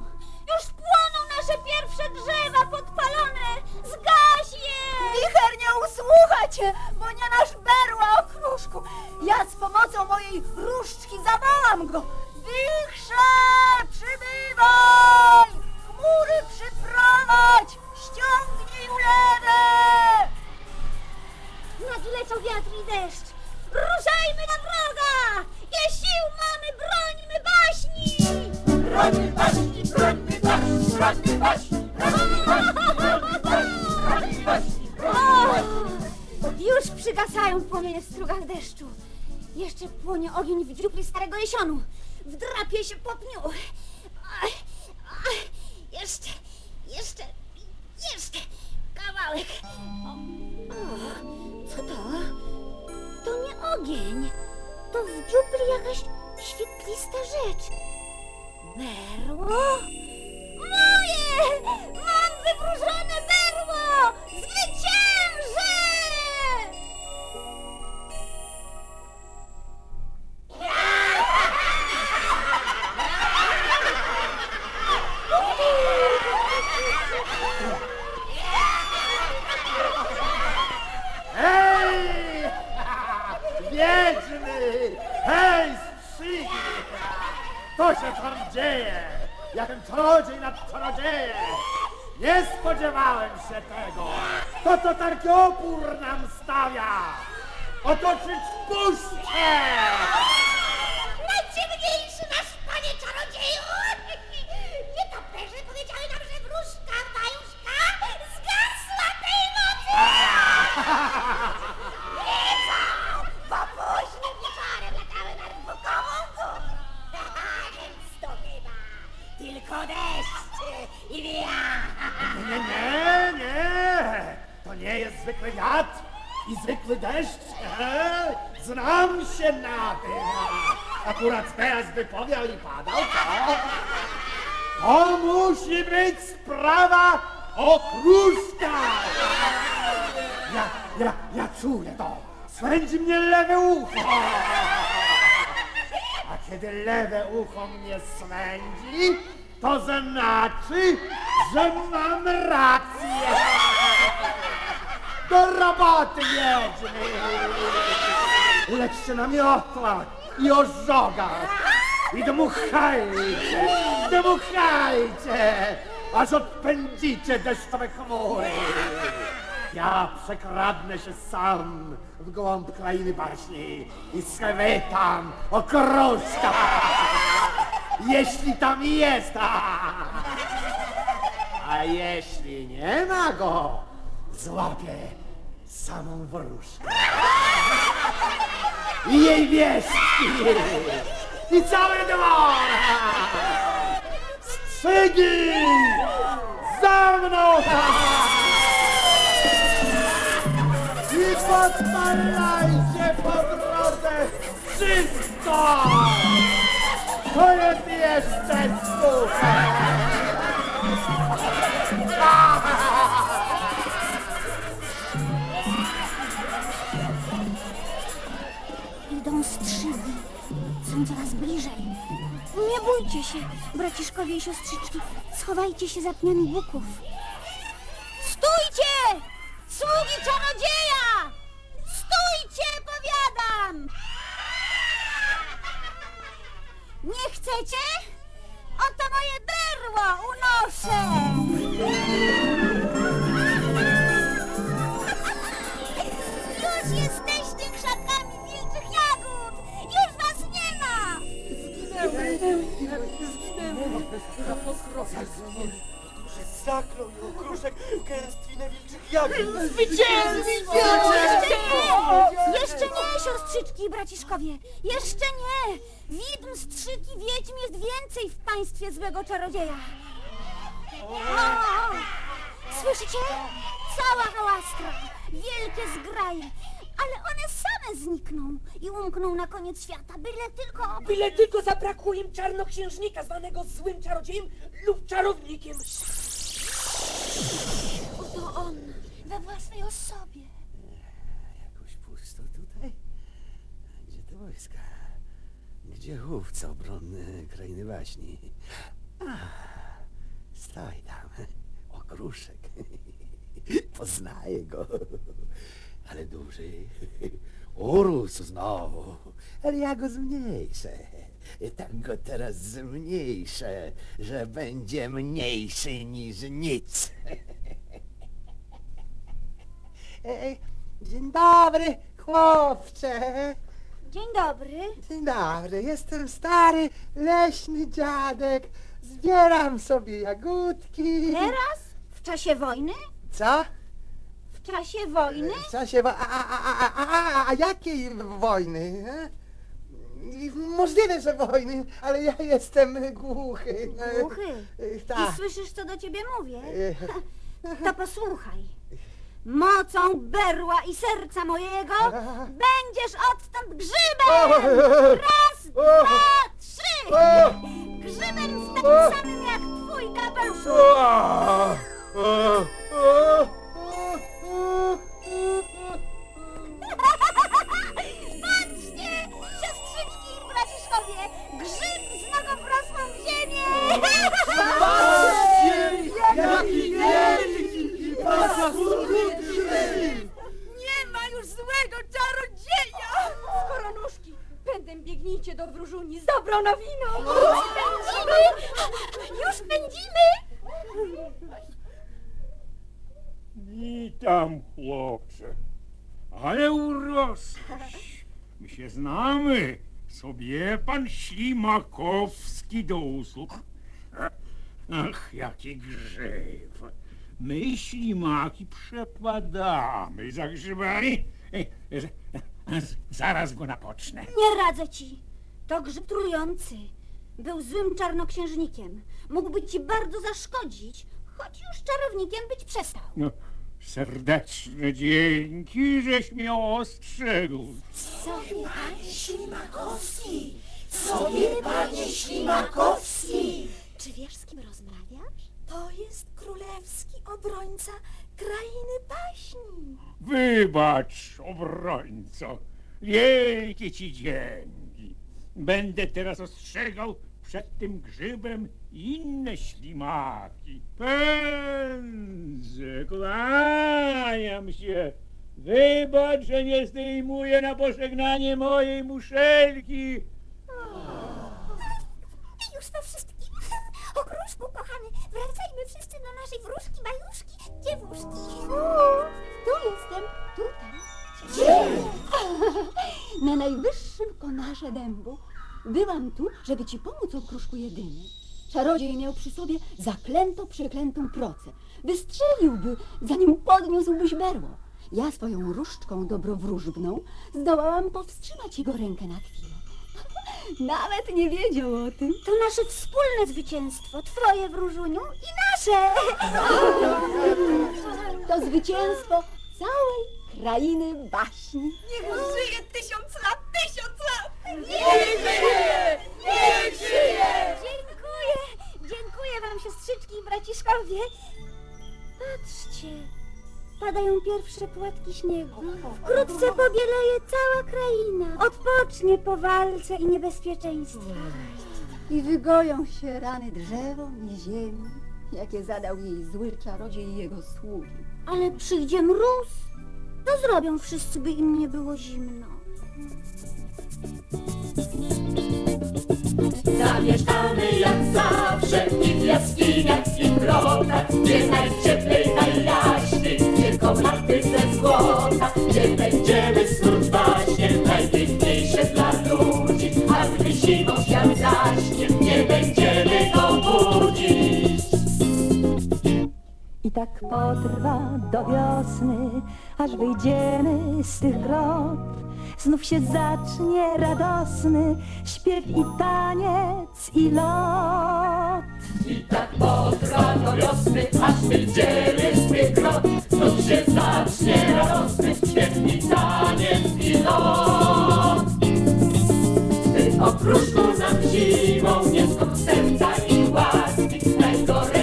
Już płoną nasze pierwsze drzewa podpalone! Zgaś je! Wicher nie usłucha cię, bo nie masz berła, okruszku. Ja z pomocą mojej różdżki zawołam go. Wichrze, przybywaj! Chmury przyprowadź! Ściągnij ulewę! Nadlecą wiatr i deszcz! Ruszajmy na wroga! Ile sił mamy, brońmy baśni! Brońmy baśni, brońmy baśni, brońmy baśni, brońmy baśni, brońmy baśni, brońmy baśni, O, Już przygasają płomienie w strugach deszczu. Jeszcze płonie ogień w dziupli starego jesionu. Wdrapie się po pniu. Jeszcze, jeszcze, jeszcze kawałek. O, co to? To nie ogień. To w dziupli jakaś świetlista rzecz. Berło? Moje! Mam wywróżone berło! Zwyciężę! Hej! Wiedźmy! Hej, strzygi! Co się tam dzieje? Ja ten czarodziej nad czarodzieje! Nie spodziewałem się tego! To co taki opór nam stawia! Otoczyć puszczę! Najdziwniejszy nasz panie czarodzieju! Nietoperze powiedziały nam, że wróżka bajuszka zgasła tej nocy! nie! Jest zwykły wiatr i zwykły deszcz. E, Znam się na tym. Akurat teraz by powiał i padał, to... To musi być sprawa okruszka! Ja, ja, ja czuję to. Swędzi mnie lewe ucho. A kiedy lewe ucho mnie swędzi, to znaczy, że mam rację. Do roboty jedźmy. Lećcie na miotłach i ożogach. I dmuchajcie, dmuchajcie, aż odpędzicie deszczowe chmury. Ja przekradnę się sam w gołąb krainy baśni i schwytam okruszka, jeśli tam jest. A jeśli nie ma go, złapię samą wróżkę. I jej wieści. I cały dwor. Strzygi! Za mną! I podpalajcie po drodze wszystko! To jest jeszcze suche! Idą strzygi. Są coraz bliżej. Nie bójcie się, braciszkowie i siostrzyczki. Schowajcie się za pniami buków. Stójcie! Sługi czarodzieja! Stójcie, powiadam! Nie chcecie? Oto moje berło unoszę! Już jesteście jagód. Jeszcze nie! Jeszcze nie, siostrzyczki i braciszkowie! Jeszcze nie! Widm, strzyk i wiedźm jest więcej w państwie złego czarodzieja. O! Słyszycie? Cała hałastra, wielkie zgraje, ale one same znikną i umkną na koniec świata, byle tylko... Byle tylko zabrakło im czarnoksiężnika zwanego złym czarodziejem lub czarownikiem. Oto on, we własnej osobie. Jakoś pusto tutaj? Gdzie te wojska? Gdzie chówca obronny krainy waśni? A, stoi tam. Okruszek. Poznaję go. Ale duży. Urósł znowu. Ale ja go zmniejszę. Tak go teraz zmniejszę, że będzie mniejszy niż nic. Dzień dobry, chłopcze. Dzień dobry. Dzień dobry, jestem stary, leśny dziadek. Zbieram sobie jagódki. Teraz? W czasie wojny? Co? W czasie wojny? W czasie wo- a, a, a, a, a, a, jakiej wojny? e? Możliwe, że wojny, ale ja jestem głuchy. E, Głuchy. e, I Tak. słyszysz, co do ciebie mówię? E, To posłuchaj. Mocą berła i serca mojego będziesz odtąd grzybem! Raz, dwa, trzy! Grzybem z takim samym jak twój kapeluszu! Patrzcie, siostrzyczki i braciszkowie! Grzyb z nogą wrosłą w ziemię! Jaki wielki! Nie ma już złego czarodzieja! Skoro nóżki pędem biegnijcie do wróżuni z dobrą nowiną! Pędzimy! Już pędzimy! Witam, chłopcze. Ale urosłeś. My się znamy. Sobie pan Ślimakowski do usług. Ach, jaki grzyb. My ślimaki przepadamy za grzybami. Ej, z- z- Zaraz go napocznę. Nie radzę ci. To grzyb trujący. Był złym czarnoksiężnikiem. Mógłby ci bardzo zaszkodzić, choć już czarownikiem być przestał. No, serdeczne dzięki, żeś mnie ostrzegł. Sobie pan Ślimakowski! Sobie, panie Ślimakowski! Czy wiesz, z kim rozmawiasz? To jest królewski obrońca krainy baśni. Wybacz, obrońco. Wielkie ci dzięki. Będę teraz ostrzegał przed tym grzybem inne ślimaki. Pędzę, kłaniam się. Wybacz, że nie zdejmuję na pożegnanie mojej muszelki. I już to Okruszku, kochany, wracajmy wszyscy do naszej wróżki, majuszki, dziewuszki. Tu jestem, tutaj. Gdzie? Na najwyższym konarze dębu. Byłam tu, żeby ci pomóc, okruszku jedyny. Czarodziej miał przy sobie zaklęto przeklętą procę. Wystrzeliłby, zanim podniósłbyś berło. Ja swoją różdżką dobrowróżbną zdołałam powstrzymać jego rękę na chwilę. Nawet nie wiedział o tym. To nasze wspólne zwycięstwo, twoje wróżuniu i nasze. To zwycięstwo całej krainy baśni. Niech żyje tysiąc lat, tysiąc lat! Niech żyje! Niech żyje! Dziękuję, dziękuję wam siostrzyczki i braciszkowie. Patrzcie, padają pierwsze płatki śniegu. Wkrótce pobieleje cała kraina. Odpocznie po walce i niebezpieczeństwie. I wygoją się rany drzewom i ziemi, jakie zadał jej zły czarodziej i jego sługi. Ale przyjdzie mróz, to zrobią wszyscy, by im nie było zimno. Zamieszkamy jak zawsze i w jaskiniach i grotach, gdzie najcieplej, najjaśniej, potrwa do wiosny, aż wyjdziemy z tych grot. Znów się zacznie radosny śpiew i taniec i lot. I tak potrwa do wiosny, aż wyjdziemy z tych grot. Znów się zacznie radosny śpiew i taniec i lot. Ty okruszku nam zimą nie skąd serca i łaski, najgoręcej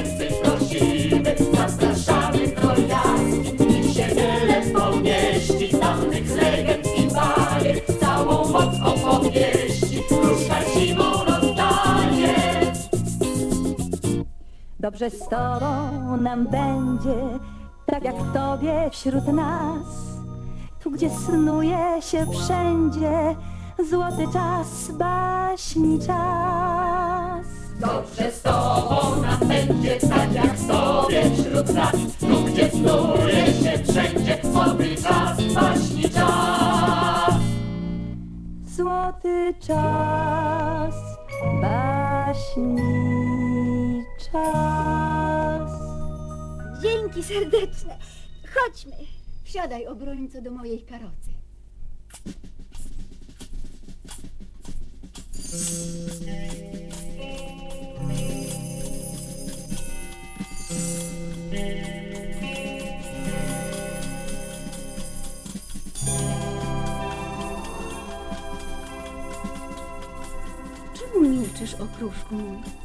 Dobrze z tobą nam będzie, tak jak tobie wśród nas. Tu, gdzie snuje się wszędzie złoty czas, baśni czas. Dobrze z tobą nam będzie, tak jak sobie wśród nas, tu gdzie snuje się wszędzie, złoty czas, baśni czas. Złoty czas, baśni czas. Dzięki serdeczne. Chodźmy. Wsiadaj, obrońco, do mojej karocy. Czemu milczysz, okruszku mój?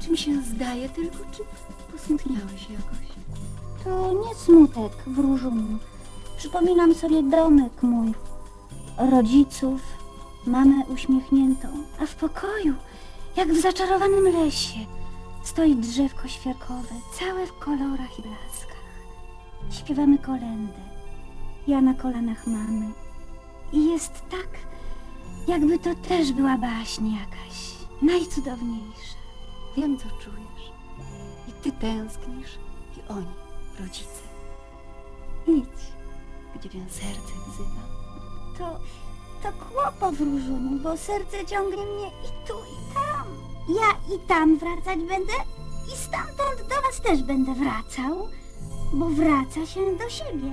Czy mi się zdaje tylko, czy posmutniałeś jakoś? To nie smutek, wróżuniu. Przypominam sobie domek mój, rodziców, mamę uśmiechniętą, a w pokoju, jak w zaczarowanym lesie, stoi drzewko świerkowe, całe w kolorach i blaskach. Śpiewamy kolendę, ja na kolanach mamy. I jest tak, jakby to też była baśń jakaś, najcudowniejsza. Wiem, co czujesz. I ty tęsknisz, i oni, rodzice. Idź, gdzie cię serce wzywa. To, to kłopot wróżuniu, bo serce ciągnie mnie i tu, i tam. Ja i tam wracać będę i stamtąd do was też będę wracał, bo wraca się do siebie.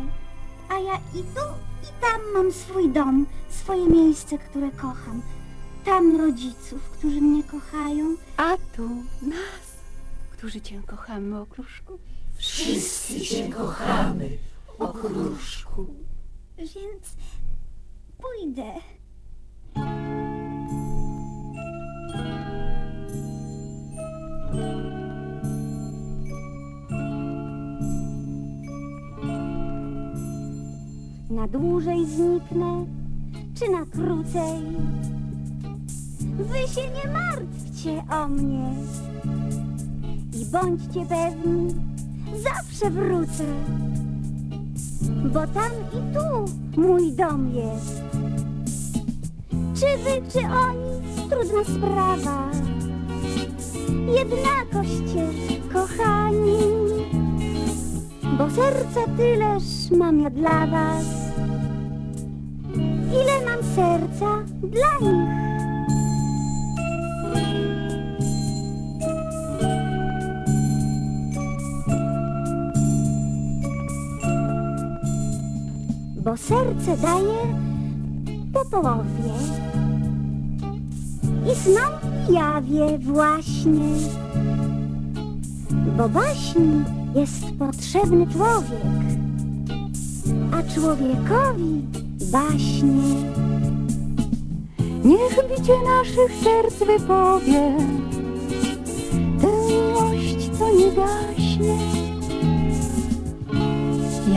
A ja i tu, i tam mam swój dom, swoje miejsce, które kocham. Tam rodziców, którzy mnie kochają. A tu nas, którzy cię kochamy, okruszku. Wszyscy cię kochamy, okruszku. Więc pójdę. Na dłużej zniknę, czy na krócej? Wy się nie martwcie o mnie i bądźcie pewni, zawsze wrócę bo tam i tu mój dom jest. Czy wy, czy oni, trudna sprawa. Jednakoście, kochani, bo serca tyleż mam ja dla was. Ile mam serca dla nich. Bo serce daje po połowie. I snom jawie właśnie, bo baśni jest potrzebny człowiek, a człowiekowi baśnie. Niech bicie naszych serc wypowie tę miłość, co nie gaśnie.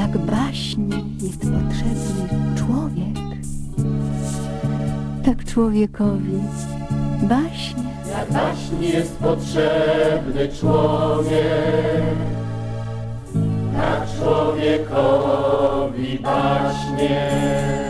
Jak baśni jest potrzebny człowiek, tak człowiekowi baśnie. Jak baśni jest potrzebny człowiek, tak człowiekowi baśnie.